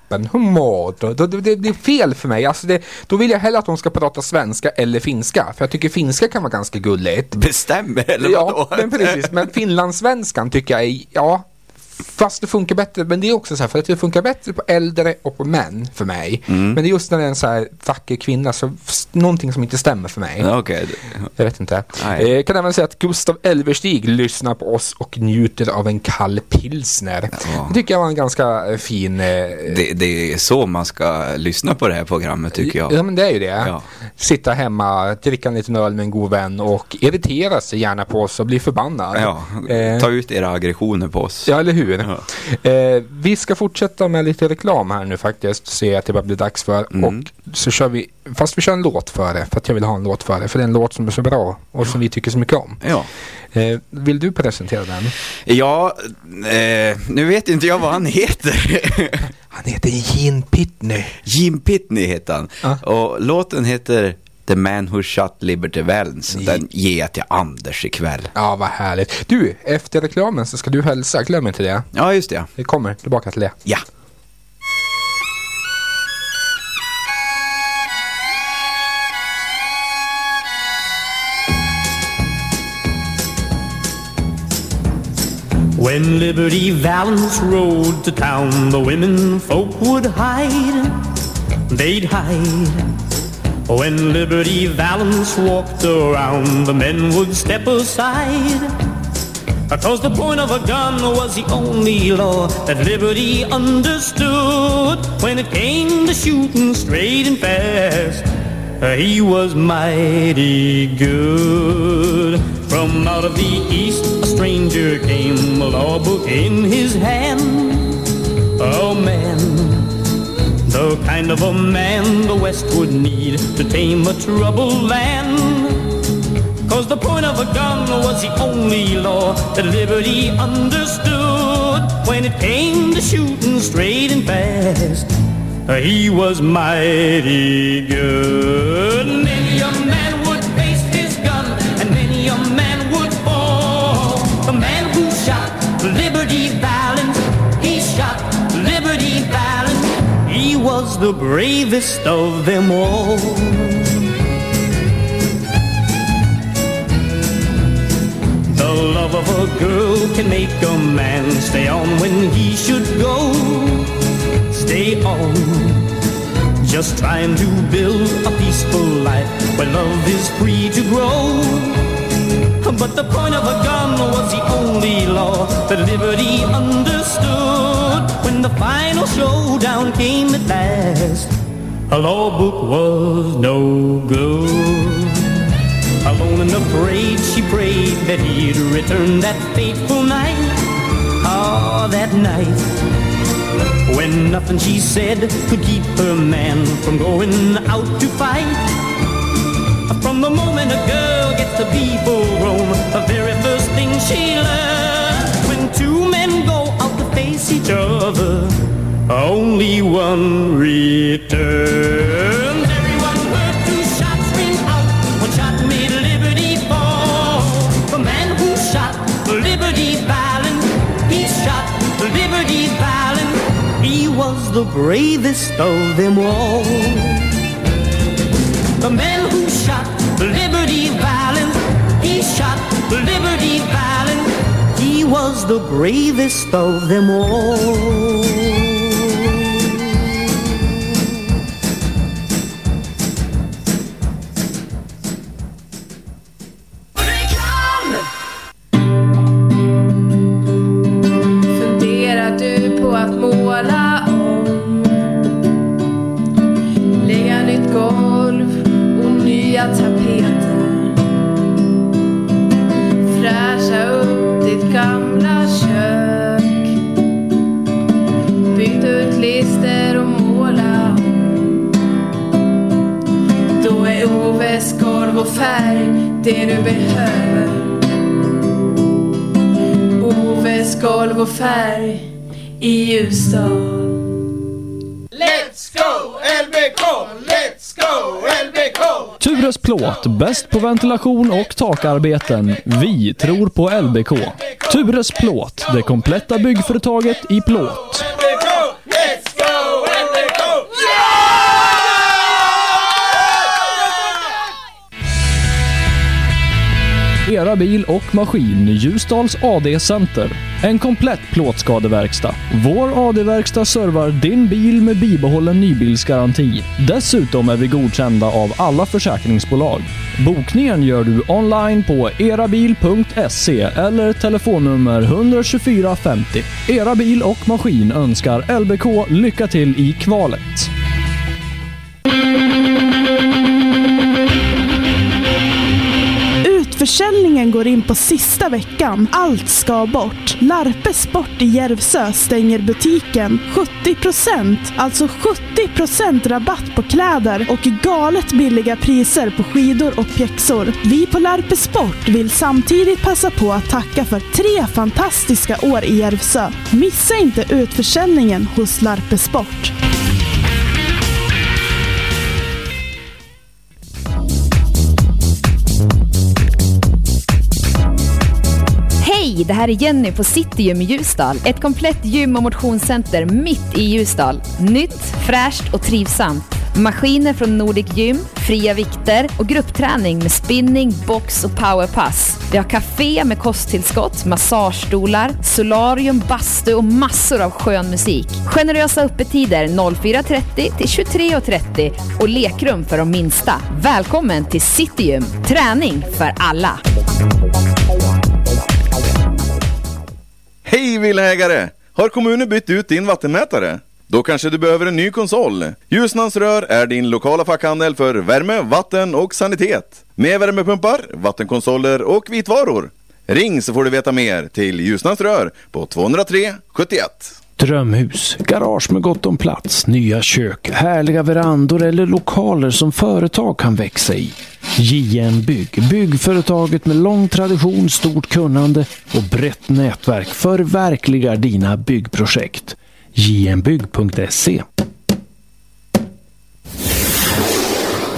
grabben, hur mår du? Det blir fel för mig. Alltså det, då vill jag hellre att de ska prata svenska eller finska. För jag tycker finska kan vara ganska gulligt. Bestämmer eller Ja, vadå? men precis. Men finlandssvenskan tycker jag är, ja, fast det funkar bättre. Men det är också så här, för att det funkar bättre på äldre och på män för mig. Mm. Men det är just när det är en så här vacker kvinna, så någonting som inte stämmer för mig. Okej. Jag vet inte. Nej. Eh, kan även säga att Gustav Elverstig lyssnar på oss och njuter av en kall pilsner. Ja. Det tycker jag var en ganska eh, fin... Eh, Det, det är så man ska lyssna på det här programmet tycker jag. Ja men det är ju det. Ja. Sitta hemma, dricka en liten öl med en god vän och irritera sig gärna på oss och bli förbannad. Ja, Eh, ta ut era aggressioner på oss. Ja, eller hur? Ja. Eh, vi ska fortsätta med lite reklam här nu faktiskt. Jag att det börjar bli dags för. Mm. Och så kör vi, fast vi kör en låt före. För att jag vill ha en låt före. För det är en låt som är så bra och som vi tycker så mycket om. Ja. Eh, vill du presentera den? Ja, eh, nu vet inte jag vad han heter. Han heter Gene Pitney. Jim Pitney heter han. Ja. Och låten heter The Man Who Shot Liberty Valance. Den ger jag till Anders ikväll. Ja, vad härligt. Du, efter reklamen så ska du hälsa. Glöm inte det. Ja, just det. Vi kommer tillbaka till det. Ja. When Liberty Valance rode to town, the women folk would hide. They'd hide. When Liberty Valance walked around, the men would step aside. Cause the point of a gun was the only law that Liberty understood. When it came to shooting straight and fast, he was mighty good. From out of the east, a stranger came, a law book in his hand. Oh man, the kind of a man the West would need to tame a troubled land. Cause the point of a gun was the only law that liberty understood. When it came to shooting straight and fast, he was mighty good. The bravest of them all. The love of a girl can make a man stay on when he should go. Stay on. Just trying to build a peaceful life where love is free to grow. But the point of a gun was the only law that liberty understood. The final showdown came at last, a law book was no good. Alone and afraid, she prayed that he'd return that fateful night. Ah, that night. When nothing she said could keep her man from going out to fight. From the moment a girl gets to be full grown, the very first thing she learns when two men go face each other, only one returns. Everyone heard two shots ring out, one shot made liberty fall. The man who shot Liberty Valance, he shot Liberty Valance. He was the bravest of them all. The man the bravest of them all. Bäst på ventilation och takarbeten. Vi tror på LBK. Tures plåt, det kompletta byggföretaget i plåt. Era bil och maskin, Ljusdals AD-center. En komplett plåtskadeverkstad. Vår AD-verkstad servar din bil med bibehållen nybilsgaranti. Dessutom är vi godkända av alla försäkringsbolag. Bokningen gör du online på erabil.se eller telefonnummer 124 50. Era bil och maskin önskar LBK lycka till i kvalet. Utförsäljningen går in på sista veckan. Allt ska bort. Larpe Sport i Järvsö stänger butiken. 70%, alltså 70% rabatt på kläder och galet billiga priser på skidor och pjäxor. Vi på Larpe Sport vill samtidigt passa på att tacka för tre fantastiska år i Järvsö. Missa inte utförsäljningen hos Larpe Sport. Hej, det här är Jenny på Citygym i Ljusdal. Ett komplett gym och motionscenter mitt i Ljusdal. Nytt, fräscht och trivsamt. Maskiner från Nordic Gym, fria vikter och gruppträning med spinning, box och powerpass. Vi har café med kosttillskott, massagestolar, solarium, bastu och massor av skön musik. Generösa öppettider 04.30 till 23.30 och lekrum för de minsta. Välkommen till Citygym, träning för alla. Hej villaägare! Har kommunen bytt ut din vattenmätare? Då kanske du behöver en ny konsol. Ljusnans Rör är din lokala fackhandel för värme, vatten och sanitet. Med värmepumpar, vattenkonsoler och vitvaror. Ring så får du veta mer till Ljusnans Rör på 203 71. Drömhus, garage med gott om plats, nya kök, härliga verandor eller lokaler som företag kan växa i. JN Bygg, byggföretaget med lång tradition, stort kunnande och brett nätverk förverkligar dina byggprojekt. jnbygg.se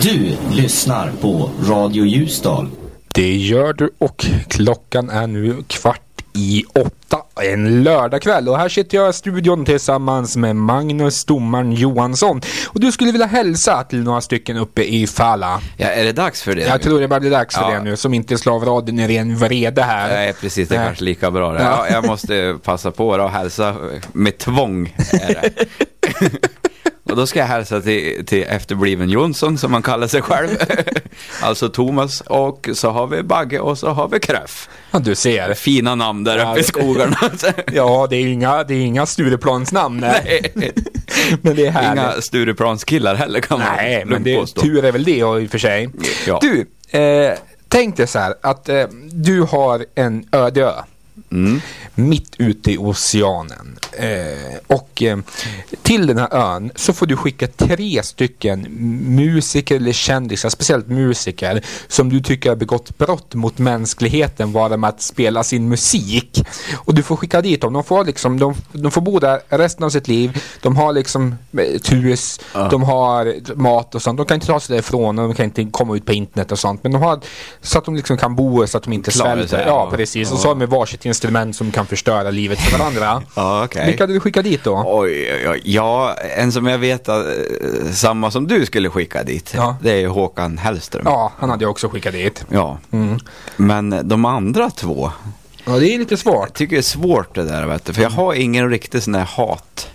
Du lyssnar på Radio Ljusdal. Det gör du och klockan är nu kvart i åtta en lördagkväll och här sitter jag i studion tillsammans med Magnus Domaren Johansson och du skulle vilja hälsa till några stycken uppe i Fala. Ja, är det dags för det? Jag tror det börjar bli dags för Ja. det nu som inte slavradion är ren vrede här. Nej, precis. Det är Nej. kanske lika bra. Ja. Ja, jag måste passa på och hälsa med tvång. Och då ska jag hälsa till, till efterbliven Jonsson som han kallar sig själv. alltså Thomas och så har vi Bagge och så har vi Kräff. Ja, du ser. Fina namn där uppe i skogarna. ja, det är inga, det är inga Stureplansnamn. Nej. men det är härligt. Inga Stureplanskillar heller kan man Nej, men det, påstå. tur är väl det i och för sig. Ja. Du, eh, tänk dig så här att eh, du har en öde ö. Mm. Mitt ute i oceanen. Eh, och eh, till den här ön så får du skicka tre stycken musiker eller kändisar, speciellt musiker, som du tycker har begått brott mot mänskligheten bara med att spela sin musik. Och du får skicka dit dem. De får, liksom, de, de får bo där resten av sitt liv. De har liksom eh, ett hus, Ja. de har mat och sånt. De kan inte ta sig därifrån och de kan inte komma ut på internet och sånt. Men de har så att de liksom kan bo så att de inte Klarar svälter. ja, precis. Och Ja. så har de varsitt instrument som kan förstöra livet för varandra. Ja, okej. Vilka hade du skickat dit då? Oj, oj, oj. Ja, en som jag vet att, eh, samma som du skulle skicka dit. Ja. Det är Håkan Hellström. Ja, han hade jag också skickat dit. Ja. Mm. Men de andra två. Ja, det är lite svårt. Jag tycker det är svårt det där, vet du. För jag har ingen riktig sån här hat.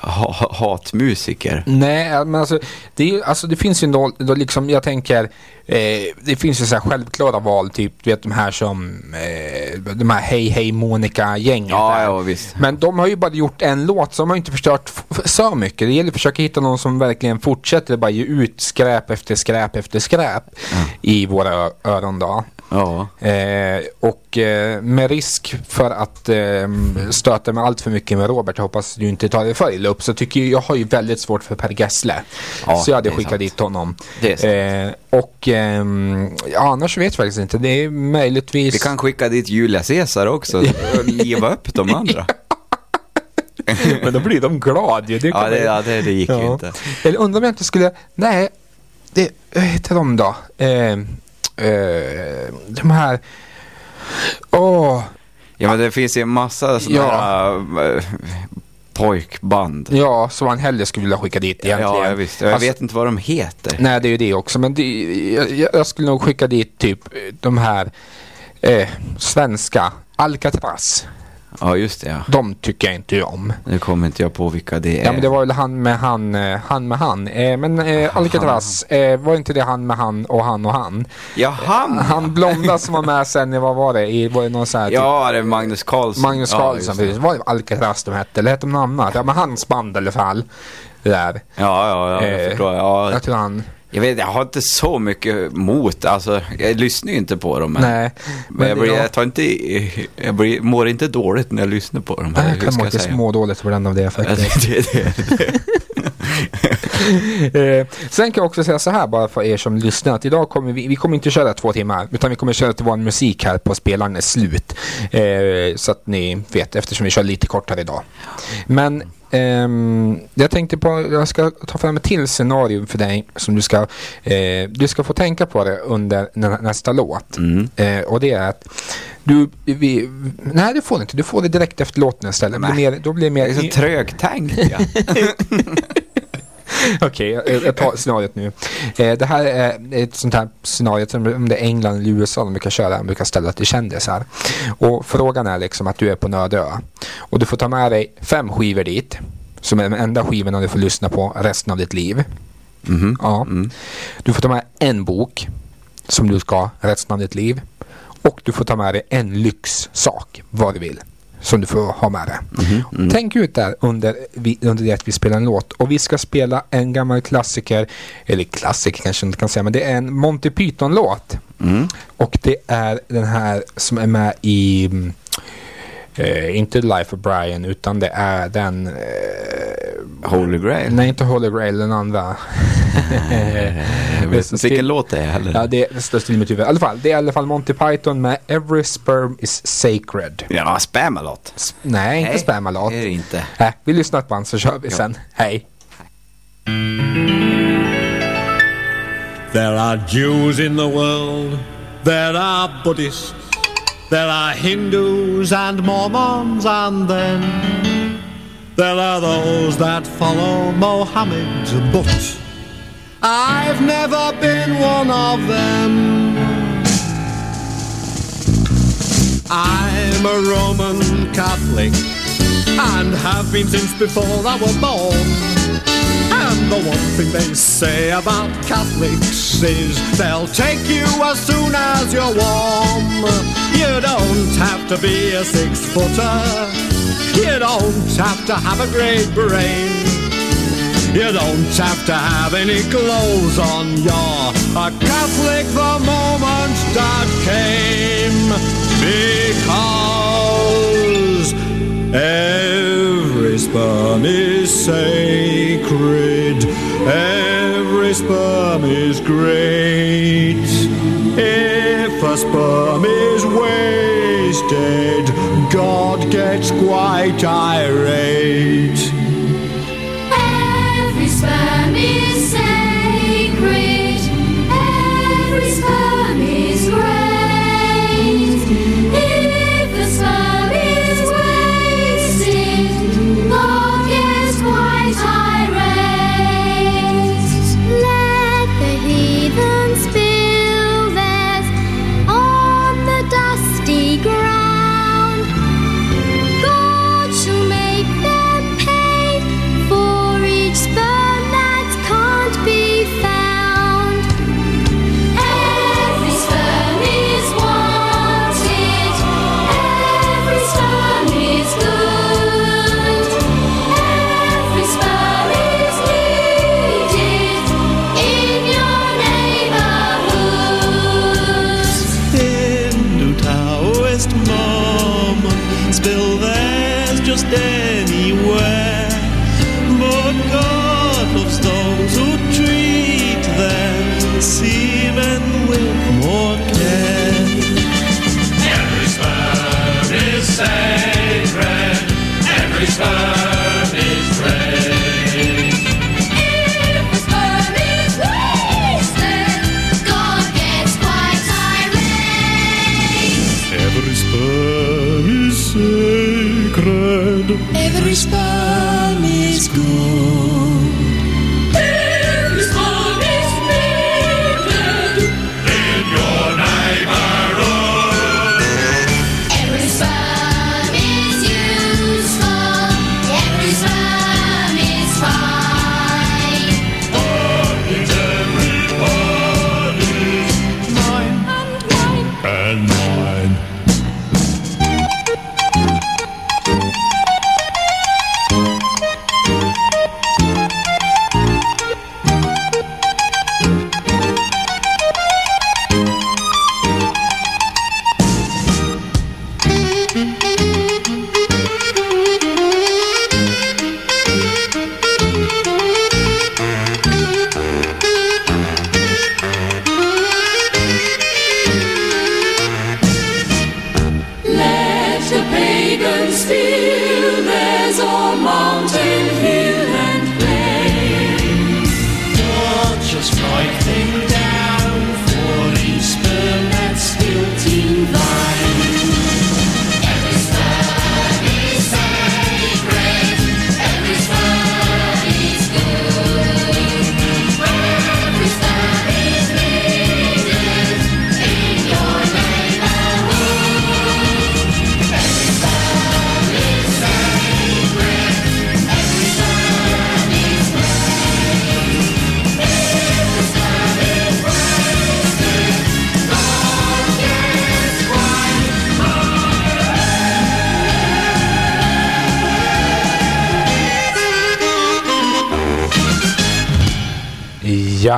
Ha, ha, hatmusiker. Nej, men alltså det, alltså det finns ju då, då liksom, jag tänker, eh, det finns ju så här självklara val, typ, du vet de här som, eh, de här Hej Hej Monica-gängen. Ja, ja visst. Men de har ju bara gjort en låt, så de har ju inte förstört så mycket. Det gäller att försöka hitta någon som verkligen fortsätter bara ge ut skräp efter skräp efter skräp i våra öron då. Ja. Eh, och eh, med risk för att eh, stöta mig allt för mycket med Robert, jag hoppas du inte tar det för illa upp, så tycker jag, jag har ju väldigt svårt för Per Gessle. Ja, så jag hade skickat sant. dit honom. Eh, och ehm, ja, annars vet jag faktiskt inte. Det är möjligtvis... Vi kan skicka dit Julia Caesar också och liva upp de andra. Men då blir de glada ju. Det Ja, det, ja, det, det gick ju inte. Eller undrar om jag inte skulle, nej, det, vad heter de då? Eh, eh, de här, åh, Ja, men det finns ju en massa sådana Ja. här äh, pojkband. ja, som man hellre skulle vilja skicka dit egentligen. Ja, jag visst. Jag Alltså- vet inte vad de heter. Nej, det är ju det också. Men det, jag, jag- jag skulle nog skicka dit typ de här eh, svenska Alcatraz. Ja, just det. Ja. De tycker jag inte om. Nu kommer inte jag på vilka det är. Ja, men det var väl han med han, eh, han med han. Eh, men eh, Alcatraz, eh, var inte det han med han och han och han? Ja, han! Han blonda som var med sen i, vad var det, i var det någon sån här typ- Ja, det är Magnus Carlsson. Magnus Ja, Carlsson, just det. Var det Alcatraz de hette? Eller hette de något annat? Ja, men hans band i alla fall. Där. Ja, ja, ja, jag Eh, förstår. Ja, Jag tror han... jag vet, jag har inte så mycket mot, alltså, jag lyssnar ju inte på dem. Men, Nej. men jag, blir, ja. jag, tar inte, jag blir, mår inte dåligt när jag lyssnar på dem. Nej, jag kan må lite smådåligt på grund av det faktiskt. det, det, det. Eh, sen kan jag också säga så här bara för er som lyssnar att idag kommer vi, vi kommer inte köra två timmar utan vi kommer köra till vår musik här på spelaren är slut. Eh, så att ni vet eftersom vi kör lite kortare idag. Men ehm, jag tänkte på, jag ska ta fram ett till scenario för dig som du ska, eh, du ska få tänka på det under nä- nästa låt. Eh, och det är att du, vi, nej det får du inte, du får det direkt efter låten istället. Det blir mer, då blir det mer Jag är så trögtänkt. Ja. Okej, jag, jag tar scenariot nu. Eh, det här är ett sånt här scenario som om det är England eller USA de brukar köra, de brukar ställa till kändisar. Och frågan är liksom att du är på en öde ö. Och du får ta med dig fem skivor dit. Som är de enda skivorna du får lyssna på resten av ditt liv. Mhm. Ja. Du får ta med en bok som du ska resten av ditt liv. Och du får ta med dig en lyxsak, vad du vill. Som du får ha med dig. Mhm. Tänk ut där under, under det att vi spelar en låt. Och vi ska spela en gammal klassiker. Eller klassiker kanske jag inte kan säga. Men det är en Monty Python-låt. Mm. Och det är den här som är med i... Eh, inte Life of Brian utan det är den... Eh, Holy Grail? Nej, inte Holy Grail, den andra. Vilken låt det är heller. Ja, det, det står still i mitt huvud. I alla fall, det är i alla fall Monty Python med Every sperm is sacred. Ja, Spamalot. Nej, inte Nej, Spamalot. det är det inte. Nej, vi lyssnar på band så kör vi Ja. sen. Hej. There are Jews in the world, there are Buddhists, there are Hindus and Mormons, and then there are those that follow Mohammed. But I've never been one of them. I'm a Roman Catholic and have been since before I was born. And the one thing they say about Catholics is they'll take you as soon as you're warm. You don't have to be a six footer. You don't have to have a great brain. You don't have to have any clothes on. You're a Catholic the moment that came. Because every sperm is sacred. Every sperm is great. If a sperm wasted, God gets quite irate.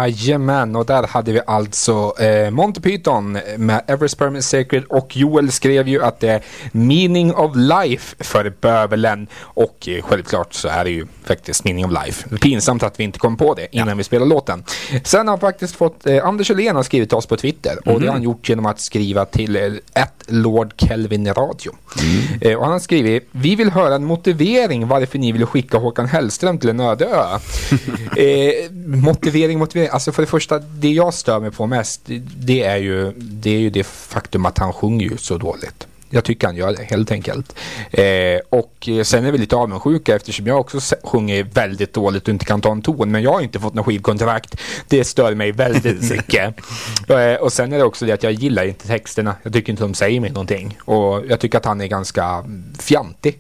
Jajamän, och där hade vi alltså eh, Monty Python med Every Sperm is Sacred och Joel skrev ju att det är Meaning of Life för bövelen och eh, självklart så är det ju faktiskt Meaning of Life. Pinsamt att vi inte kom på det innan vi spelade låten. Sen har faktiskt fått, eh, Anders Helén har skrivit till oss på Twitter och det har han gjort genom att skriva till eh, Lord Kelvin Radio. Eh, och han har skrivit, vi vill höra en motivering varför ni vill skicka Håkan Hellström till en öde ö. eh, motivering, motivering, alltså för det första, det jag stör mig på mest, det- det är ju det, är ju det faktum att han sjunger ju så dåligt. Jag tycker han gör det helt enkelt. Eh, och eh, sen är vi lite avundsjuka eftersom jag också sjunger väldigt dåligt och inte kan ta en ton. Men jag har inte fått någon skivkontrakt. Det stör mig väldigt mycket. Eh, och sen är det också det att jag gillar inte texterna. Jag tycker inte de säger mig någonting. Och jag tycker att han är ganska fjantig.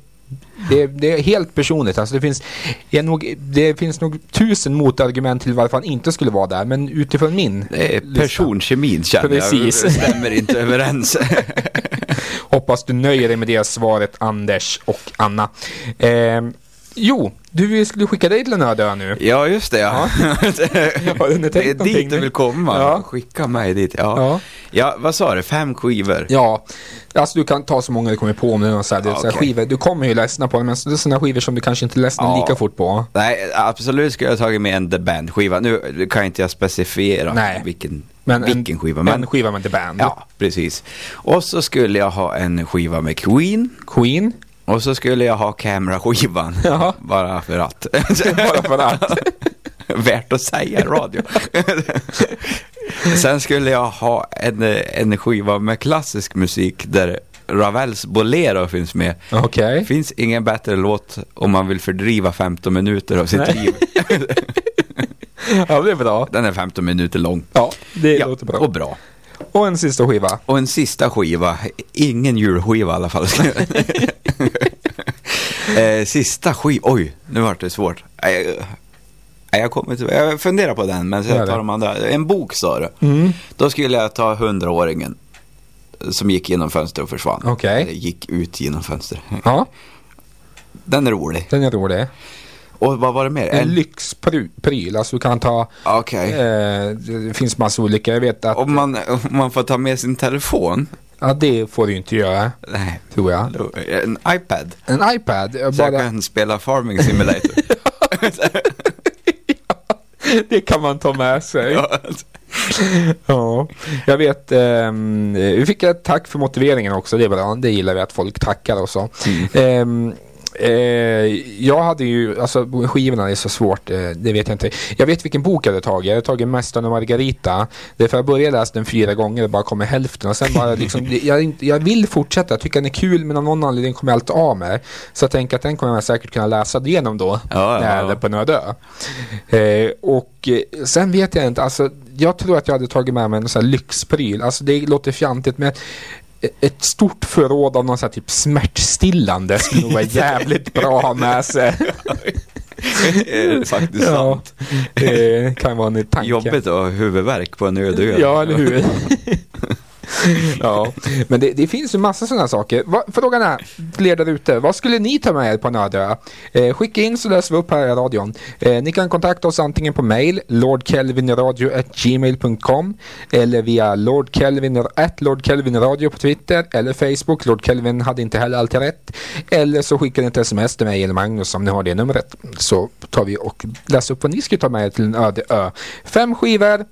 Det, det är helt personligt. Alltså det, finns, är nog, det finns nog tusen motargument till varför han inte skulle vara där. Men utifrån min personkemin känner Precis. jag. Stämmer inte överens. Hoppas du nöjer dig med det svaret Anders och Anna. Ehm, jo, du skulle skicka dig till en öde ö nu. Ja, just det. Ja. Tänkt det är dit du vill komma. Ja. Skicka mig dit. Ja. Ja. Ja. vad sa du? Fem skivor? Ja, alltså du kan ta så många du kommer på om det är så här, det är Okej. skivor. Du kommer ju ledsna på dem, men det är sådana skivor som du kanske inte ledsnar Ja. lika fort på. Nej, absolut skulle jag tagit med en The Band-skiva. Nu kan inte jag specifiera Nej. vilken, Men en- vilken skiva. Men, En skiva med The Band. ja, precis. Och så skulle jag ha en skiva med Queen. Queen. Och så skulle jag ha Camera-skivan. Ja. Bara för att. Bara för att. Värt att säga i radio. Sen skulle jag ha en, en skiva med klassisk musik där Ravels Bolero finns med. Okej. finns ingen bättre låt om man vill fördriva 15 minuter av sitt Nej. liv. Ja, det är bra. Den är 15 minuter lång. Ja, det Ja, låter bra. och bra. Och en sista skiva. Och en sista skiva, ingen julskiva i alla fall. eh, sista skiva, oj, nu vart det svårt. Eh, jag, kommer inte, jag funderar på den, men så jag tar de andra. En bok sa du. Mm. Då skulle jag ta hundraåringen som gick genom fönstret och försvann. Okej. Eller gick ut genom fönstret. Ja, Den är rolig. den är rolig. Och vad var det mer? En lyxpryl, alltså du kan ta, Okej. eh, det finns massa olika, jag vet att, Om man, om man får ta med sin telefon? ja det får du inte göra, Nej. tror jag. En iPad? En iPad, eh, Så jag bara, kan spela Farming Simulator? det kan man ta med sig. Ja. Ja, jag vet. ehm, vi fick ett tack för motiveringen också. Det är bra. Det gillar vi att folk tackar och så. Ehm, Eh, jag hade ju, alltså skivorna är så svårt, eh, det vet jag inte. Jag vet vilken bok jag hade tagit. Jag hade tagit Mästaren och Margarita. Därför jag började läsa den fyra gånger och bara kom i hälften. Och sen bara liksom, jag, jag vill fortsätta, jag tycker den är kul men av någon anledning kommer jag alltid av mig. Så jag tänker att den kommer jag säkert kunna läsa igenom då. Ja, när ja, jag ja. är på Nödö. Eh, och eh, sen vet jag inte, alltså jag tror att jag hade tagit med mig en sån här lyxpryl. Alltså det låter fjantigt men ett stort förråd av någon sån här typ smärtstillande skulle nog vara jävligt bra att ha med sig. Det är faktiskt Ja, sant. det kan vara en tanke. Jobbigt att ha huvudvärk på en öde ö. Ja, eller hur? ja, men det, det finns ju massa sådana saker. Va, frågan är, till er där ute, vad skulle ni ta med er på en öde ö? Eh, skicka in så läser vi upp här i radion. Eh, ni kan kontakta oss antingen på mail, lordkelvinradio.gmail.com eller via lordkelvin, lordkelvinradio på Twitter eller Facebook. Lord Kelvin hade inte heller alltid rätt. Eller så skickar ni ett sms till mig eller Magnus om ni har det numret. Så tar vi och läser upp vad ni skulle ta med er till en öde ö. Fem skivor,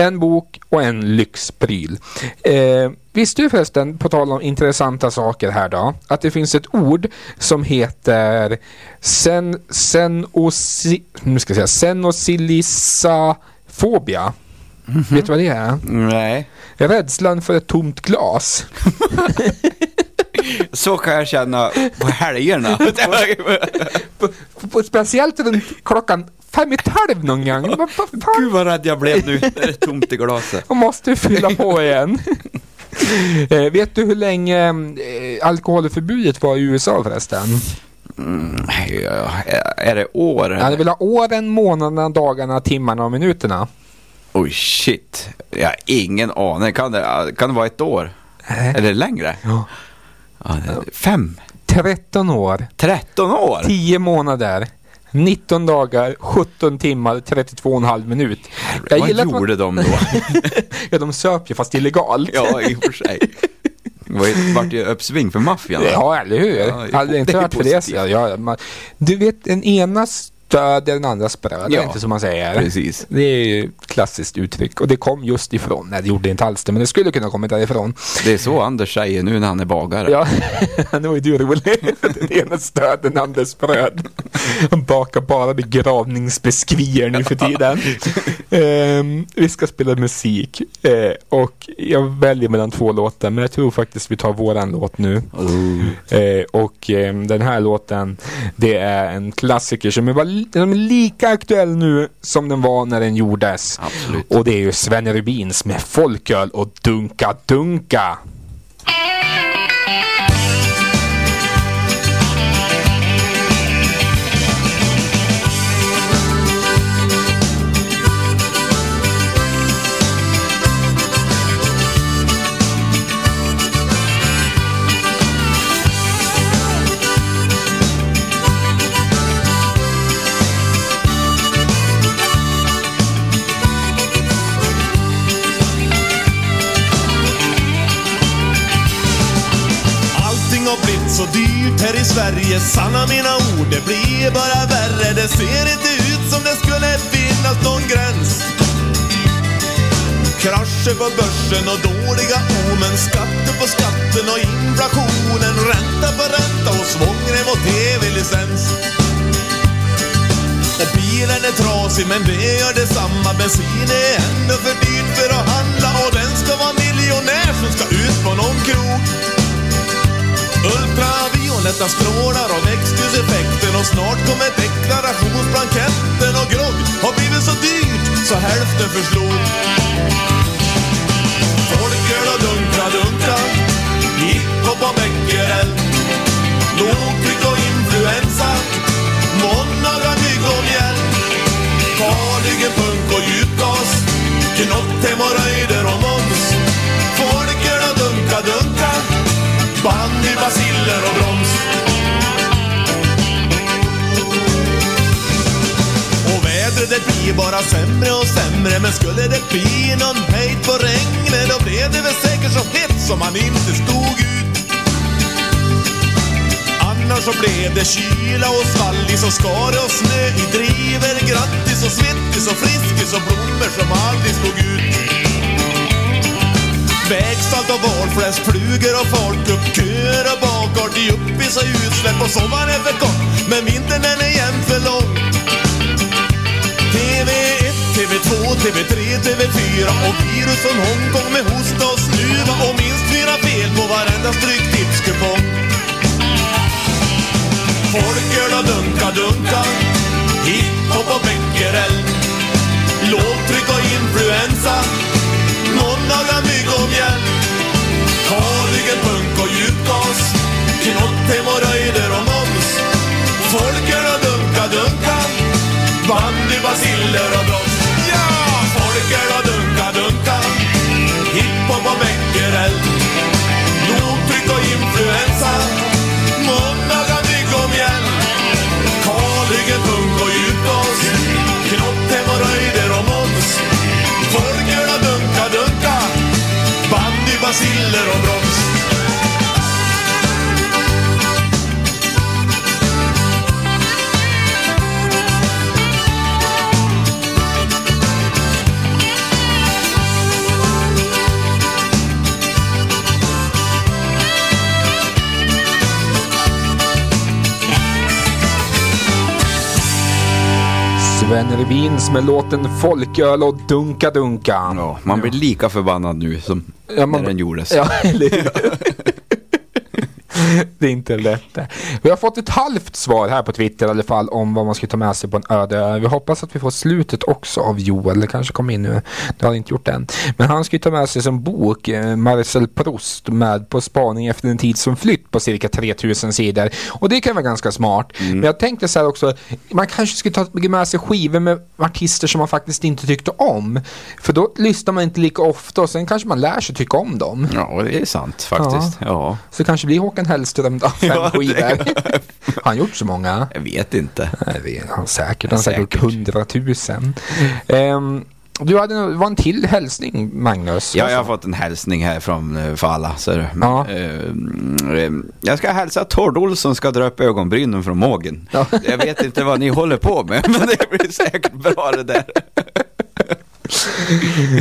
en bok och en lyxpryl. Eh, visste du förresten, på tal om intressanta saker här då, att det finns ett ord som heter sen, senosi, nu ska jag säga, senosillisafobia. Vet du vad det är? Nej. Rädslan för ett tomt glas. Så kan jag känna på helgerna. på, på, speciellt runt klockan fem i tolv någon gång. Vad fan? Gud vad rädd jag blev nu när det är tomt i glaset. Och måste fylla på igen. eh, vet du hur länge eh, alkoholförbudet var i USA förresten? Mm, ja, är det år? Ja, det vill ha åren, månaderna, dagarna, timmarna och minuterna. Oj shit. Jag har ingen aning. Kan det, kan det vara ett år? Eller längre? Ja. Ja, det- fem? 13 år. 13 år? 10 månader. 19 dagar, 17 timmar, 32,5 minut. Jag Vad gillar att man- gjorde de då? ja, de söp ju fast illegalt. ja, i och för sig. Det var ju- vart ju uppsving för maffian. Ja, eller hur? Ja, Hade det inte det är varit för det positivt. så, ja, man, Du vet, den ena stöder den andra spröder, Ja, inte som man säger. precis. Det är ju klassiskt uttryck och det kom just ifrån, nej det gjorde det inte alls det, men det skulle kunna kommit därifrån. Det är så Anders säger nu när han är bagare. Ja, nu var ju du rolig. Den ena stöd, den andra spröd. Han bakar bara begravningsbeskvier nu för tiden. Ehm, vi ska spela musik eh, och jag väljer mellan två låtar men jag tror faktiskt vi tar våran låt nu. Eh, och ehm, den här låten det är en klassiker som är, den är lika aktuell nu som den var när den gjordes. Absolut. Och det är ju Sven Rubins med Folköl och Dunka Dunka. Så dyrt här i Sverige. Sanna mina ord, det blir bara värre. Det ser inte ut som det skulle finnas någon gräns. Krascher på börsen och dåliga omen. Skatter på skatten och inflationen. Ränta på ränta och svångrem och tv-licens. Och bilen är trasig men det gör detsamma. Bensin är ändå för dyrt för att handla Och den ska vara miljonär som ska ut på någon krog. Ultravioletta strålar och växthuseffekten och snart kommer deklarationsblanketten och grogg har blivit så dyrt så hälften förslog. Folköl och dunkra dunka, hiphop och becquerel, lågtryck och influensa, måndagar, mygg och mjäll, farligen punk och djupgas, knott, hemorrojder och moms, folköl och dunkra-dunka, band basiller och broms. Och vädret det blir bara sämre och sämre. Men skulle det bli någon hejd på regnet Då blev det väl säkert så hett som man inte stod ut. Annars så blev det kyla och svallis och skare och snö. I driver Grattis och svettis och friskis och blommor som aldrig slog ut. Vägsalt och valfläsk, flugor och folk upp Köer och bakgård, i uppis och utsläpp Och sommaren är för kort, men vintern den är jämt för lång. TV1, TV2, TV3, TV4 Och virus från Hongkong med hosta och snuva Och minst fyra fel på varenda stryktipskupong. Folköl och dunka, dunka Hiphop och becquerel. Lågtryck och influensa någon av dem och mjäll Kalhyggen, punk och djupgas Knott, hemorrojder och moms. Folköl och dunka, dunka. Bandy, basiller och broms Ja! Folköl och dunka, dunka. Hiphop och becquerel. Blodtryck och influensa. Måndagar basiller och brott broms Sven Rubins med låten Folköl och Dunka Dunka. Ja, man blir lika förbannad nu som Ja, man- när den gjordes. Ja, eller? Det är inte lätt. Vi har fått ett halvt svar här på Twitter i alla fall om vad man ska ta med sig på en öde ö. Vi hoppas att vi får slutet också av Joel. Det kanske kommer in nu. Det har inte gjort än. Men han ska ju ta med sig som bok eh, Marcel Proust med På spaning efter en tid som flytt på cirka 3000 sidor. Och det kan vara ganska smart. Men jag tänkte så här också. Man kanske skulle ta med sig skivor med artister som man faktiskt inte tyckte om. För då lyssnar man inte lika ofta och sen kanske man lär sig tycka om dem. Ja, det är sant faktiskt. Ja. Så det kanske blir Håkan Hellström då, fem Ja, skivor. Har han gjort så många? Jag vet inte. Nej, det är han säkert. Han har säkert gjort hundratusen. Um, du hade det var en till hälsning, Magnus. Ja, jag har fått en hälsning här från eh, Falla. Så, eh, eh, jag ska hälsa Tord Olsson ska dra upp ögonbrynen från mågen. Jag vet inte vad ni håller på med, men det blir säkert bra det där.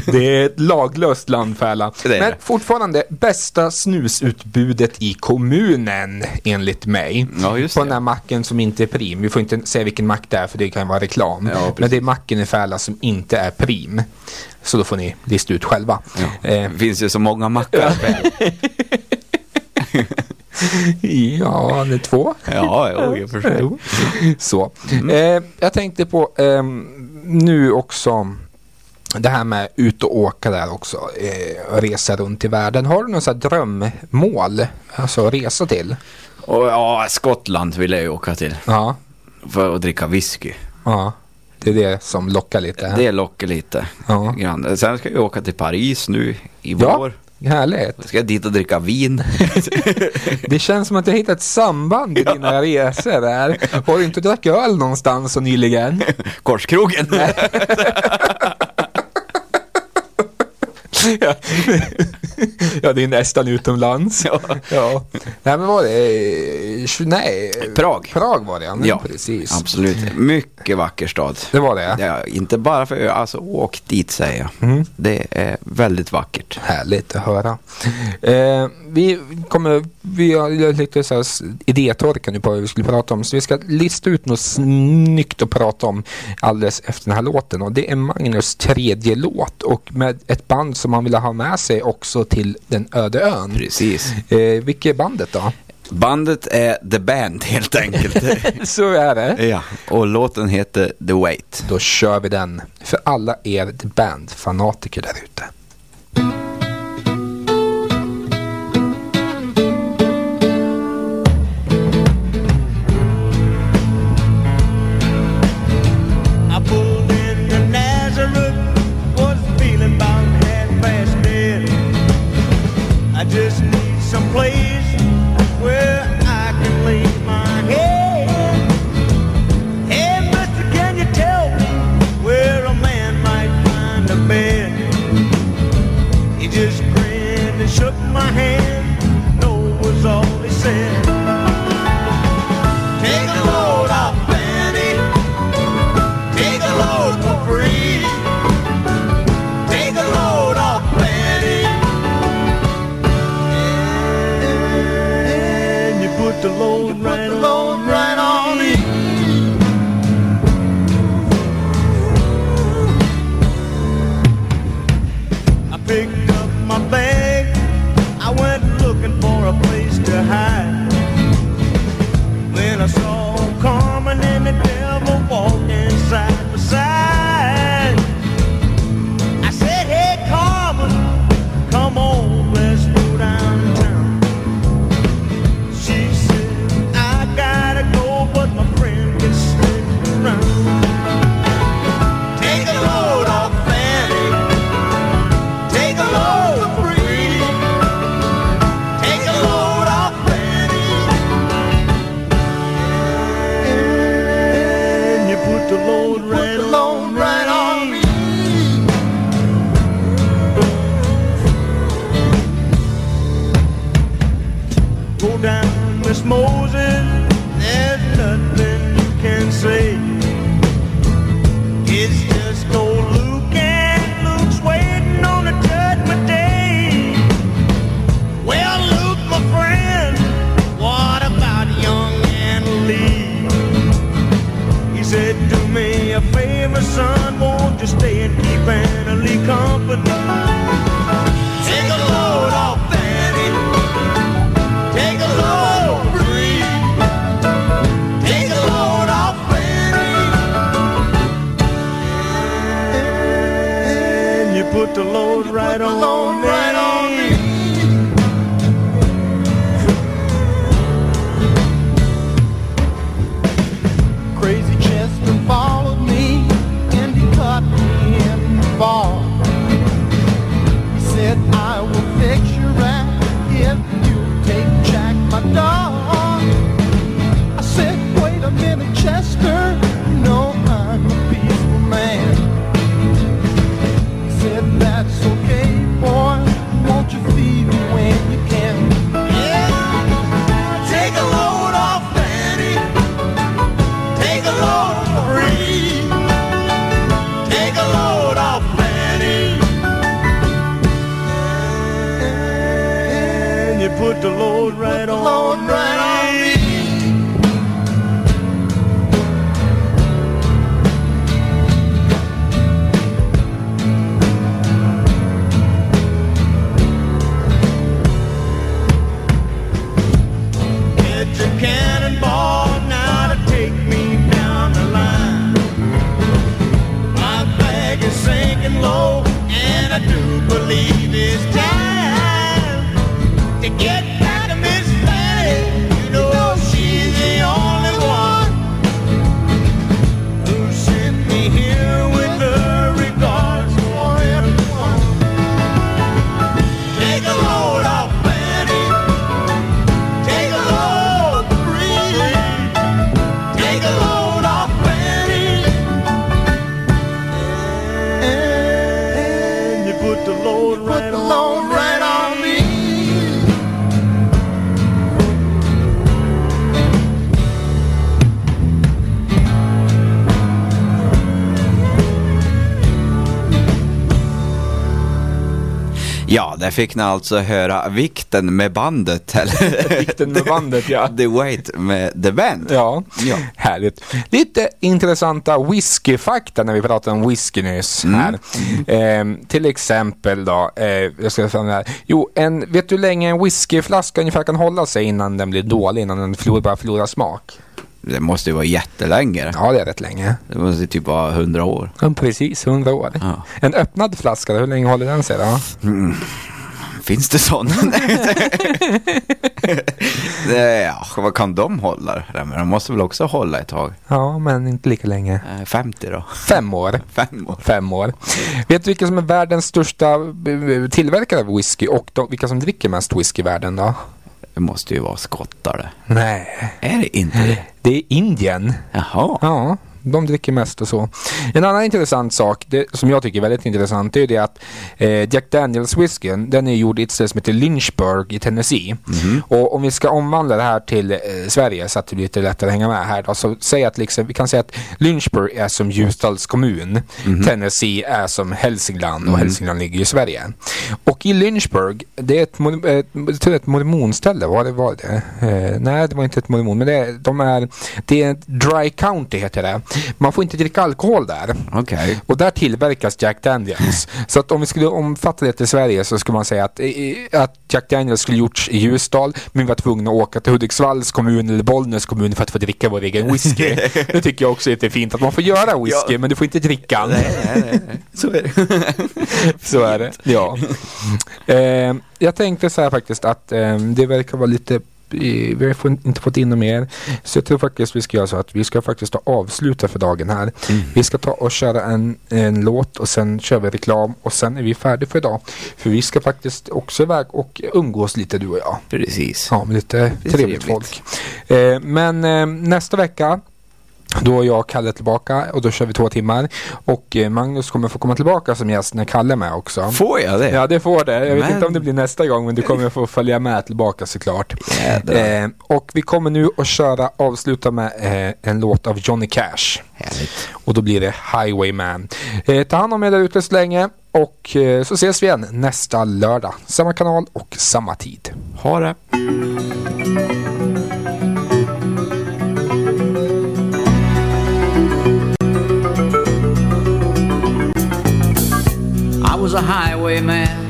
Det är ett laglöst landfärla. Det är Men fortfarande bästa snusutbudet i kommunen enligt mig. på den här macken som inte är prim. Vi får inte säga vilken mack det är för det kan vara reklam. Men det är macken i Färla som inte är prim. Så då får ni lista ut själva. Eh, Det finns ju så många mackar. Ja, det är två. Ja, jo, i och för sig. Jo. Så. Eh, jag tänkte på ehm, nu också det här med ut och åka där också. Eh, resa runt i världen. Har du någon sån här drömmål? Alltså resa till? Och ja, Skottland vill jag ju åka till. Ja. För att dricka whisky. Ja. Det är det som lockar lite. Det lockar lite. Ja. Grann. Sen ska jag åka till Paris nu i Ja, vår. Härligt. Då ska jag dit och dricka vin. Det känns som att jag hittat ett samband i dina resor där. Har du inte druckit öl någonstans så nyligen? Korskrogen. ja. ja, det är nästan utomlands. Ja. ja. Nej, men var det? Nej. Prag. Prag var det, ja. Ja, precis. absolut. Mycket vacker stad. Det var det? Ja, inte bara för alltså åk dit säger jag. Mm. Det är väldigt vackert. Härligt att höra. Eh, vi kommer, vi har lite så här idétorka nu på vad vi skulle prata om. Så vi ska lista ut något snyggt att prata om alldeles efter den här låten. Och det är Magnus tredje låt. Och med ett band som han vill ha med sig också till den öde ön. Precis. Eh, vilket är bandet då? Bandet är The Band helt enkelt. så är det. ja, och låten heter The Wait. Då kör vi den. För alla er The Band-fanatiker där ute. Just fick ni alltså höra vikten med bandet. Eller? Vikten med bandet, ja. The Weight med The Band. Ja, härligt. Lite intressanta whiskyfakta när vi pratar om whisky nyss här. Ehm, till exempel då, eh, jag ska säga här. Jo, en, vet du hur länge en whiskyflaska ungefär kan hålla sig innan den blir dålig, innan den förlorar, börjar förlora smak? Det måste ju vara jättelänge. Ja, det är rätt länge. Det måste typ vara hundra år. Ja, precis, 100 år. En öppnad flaska, hur länge håller den sig då? Mm. Finns det sådana? Ja, vad kan de hålla? De måste väl också hålla ett tag? Ja, men inte lika länge. Eh, 50 då? Fem år. Fem år. Fem år. Vet du vilka som är världens största eh, tillverkare av whisky och de, vilka som dricker mest whisky i världen då? Det måste ju vara skottar det. Nej. Är det inte det? Det är Indien. Jaha. Ja, de dricker mest och så. En annan intressant sak, det, som jag tycker är väldigt intressant, det är det att eh, Jack Daniels whiskyn, den är gjord i ett ställe som heter Lynchburg i Tennessee. Och om vi ska omvandla det här till eh, Sverige så att det blir lite lättare att hänga med här då, så säg att liksom, vi kan säga att Lynchburg är som Ljusdals kommun, Tennessee är som Hälsingland och Hälsingland ligger i Sverige. Och i Lynchburg, det är ett, eh, är ett mormonställe, var det var det? Eh, nej, det var inte ett mormon, men det de är, det är ett dry county heter det. Man får inte dricka alkohol där. Okej. Och där tillverkas Jack Daniels. så att om vi skulle omfatta det till Sverige så skulle man säga att, att Jack Daniels skulle gjorts i Ljusdal men vi var tvungna att åka till Hudiksvalls kommun eller Bollnäs kommun för att få dricka vår egen whisky. det tycker jag också är lite fint att man får göra whisky men du får inte dricka den. Nej, nej, nej. Så är det. Så är det, ja. Eh, jag tänkte så här faktiskt att eh, det verkar vara lite vi har få- inte fått in något mer. Så jag tror faktiskt vi ska göra så att vi ska faktiskt ta avsluta för dagen här. Vi ska ta och köra en, en låt och sen kör vi reklam och sen är vi färdiga för idag. För vi ska faktiskt också iväg och umgås lite du och jag. Precis. Ja, med lite trevligt. folk. Eh, men eh, nästa vecka då är jag och Kalle tillbaka och då kör vi två timmar. Och eh, Magnus kommer få komma tillbaka som gäst när Kalle är med också. Får jag det? Ja, det får det. Jag vet Men- inte om det blir nästa gång, men du kommer få följa med tillbaka såklart. Eh, och vi kommer nu att köra, avsluta med eh, en låt av Johnny Cash. Härligt. Och då blir det Highwayman. Eh, ta hand om er där ute så länge och eh, så ses vi igen nästa lördag. Samma kanal och samma tid. Ha det. Was a highwayman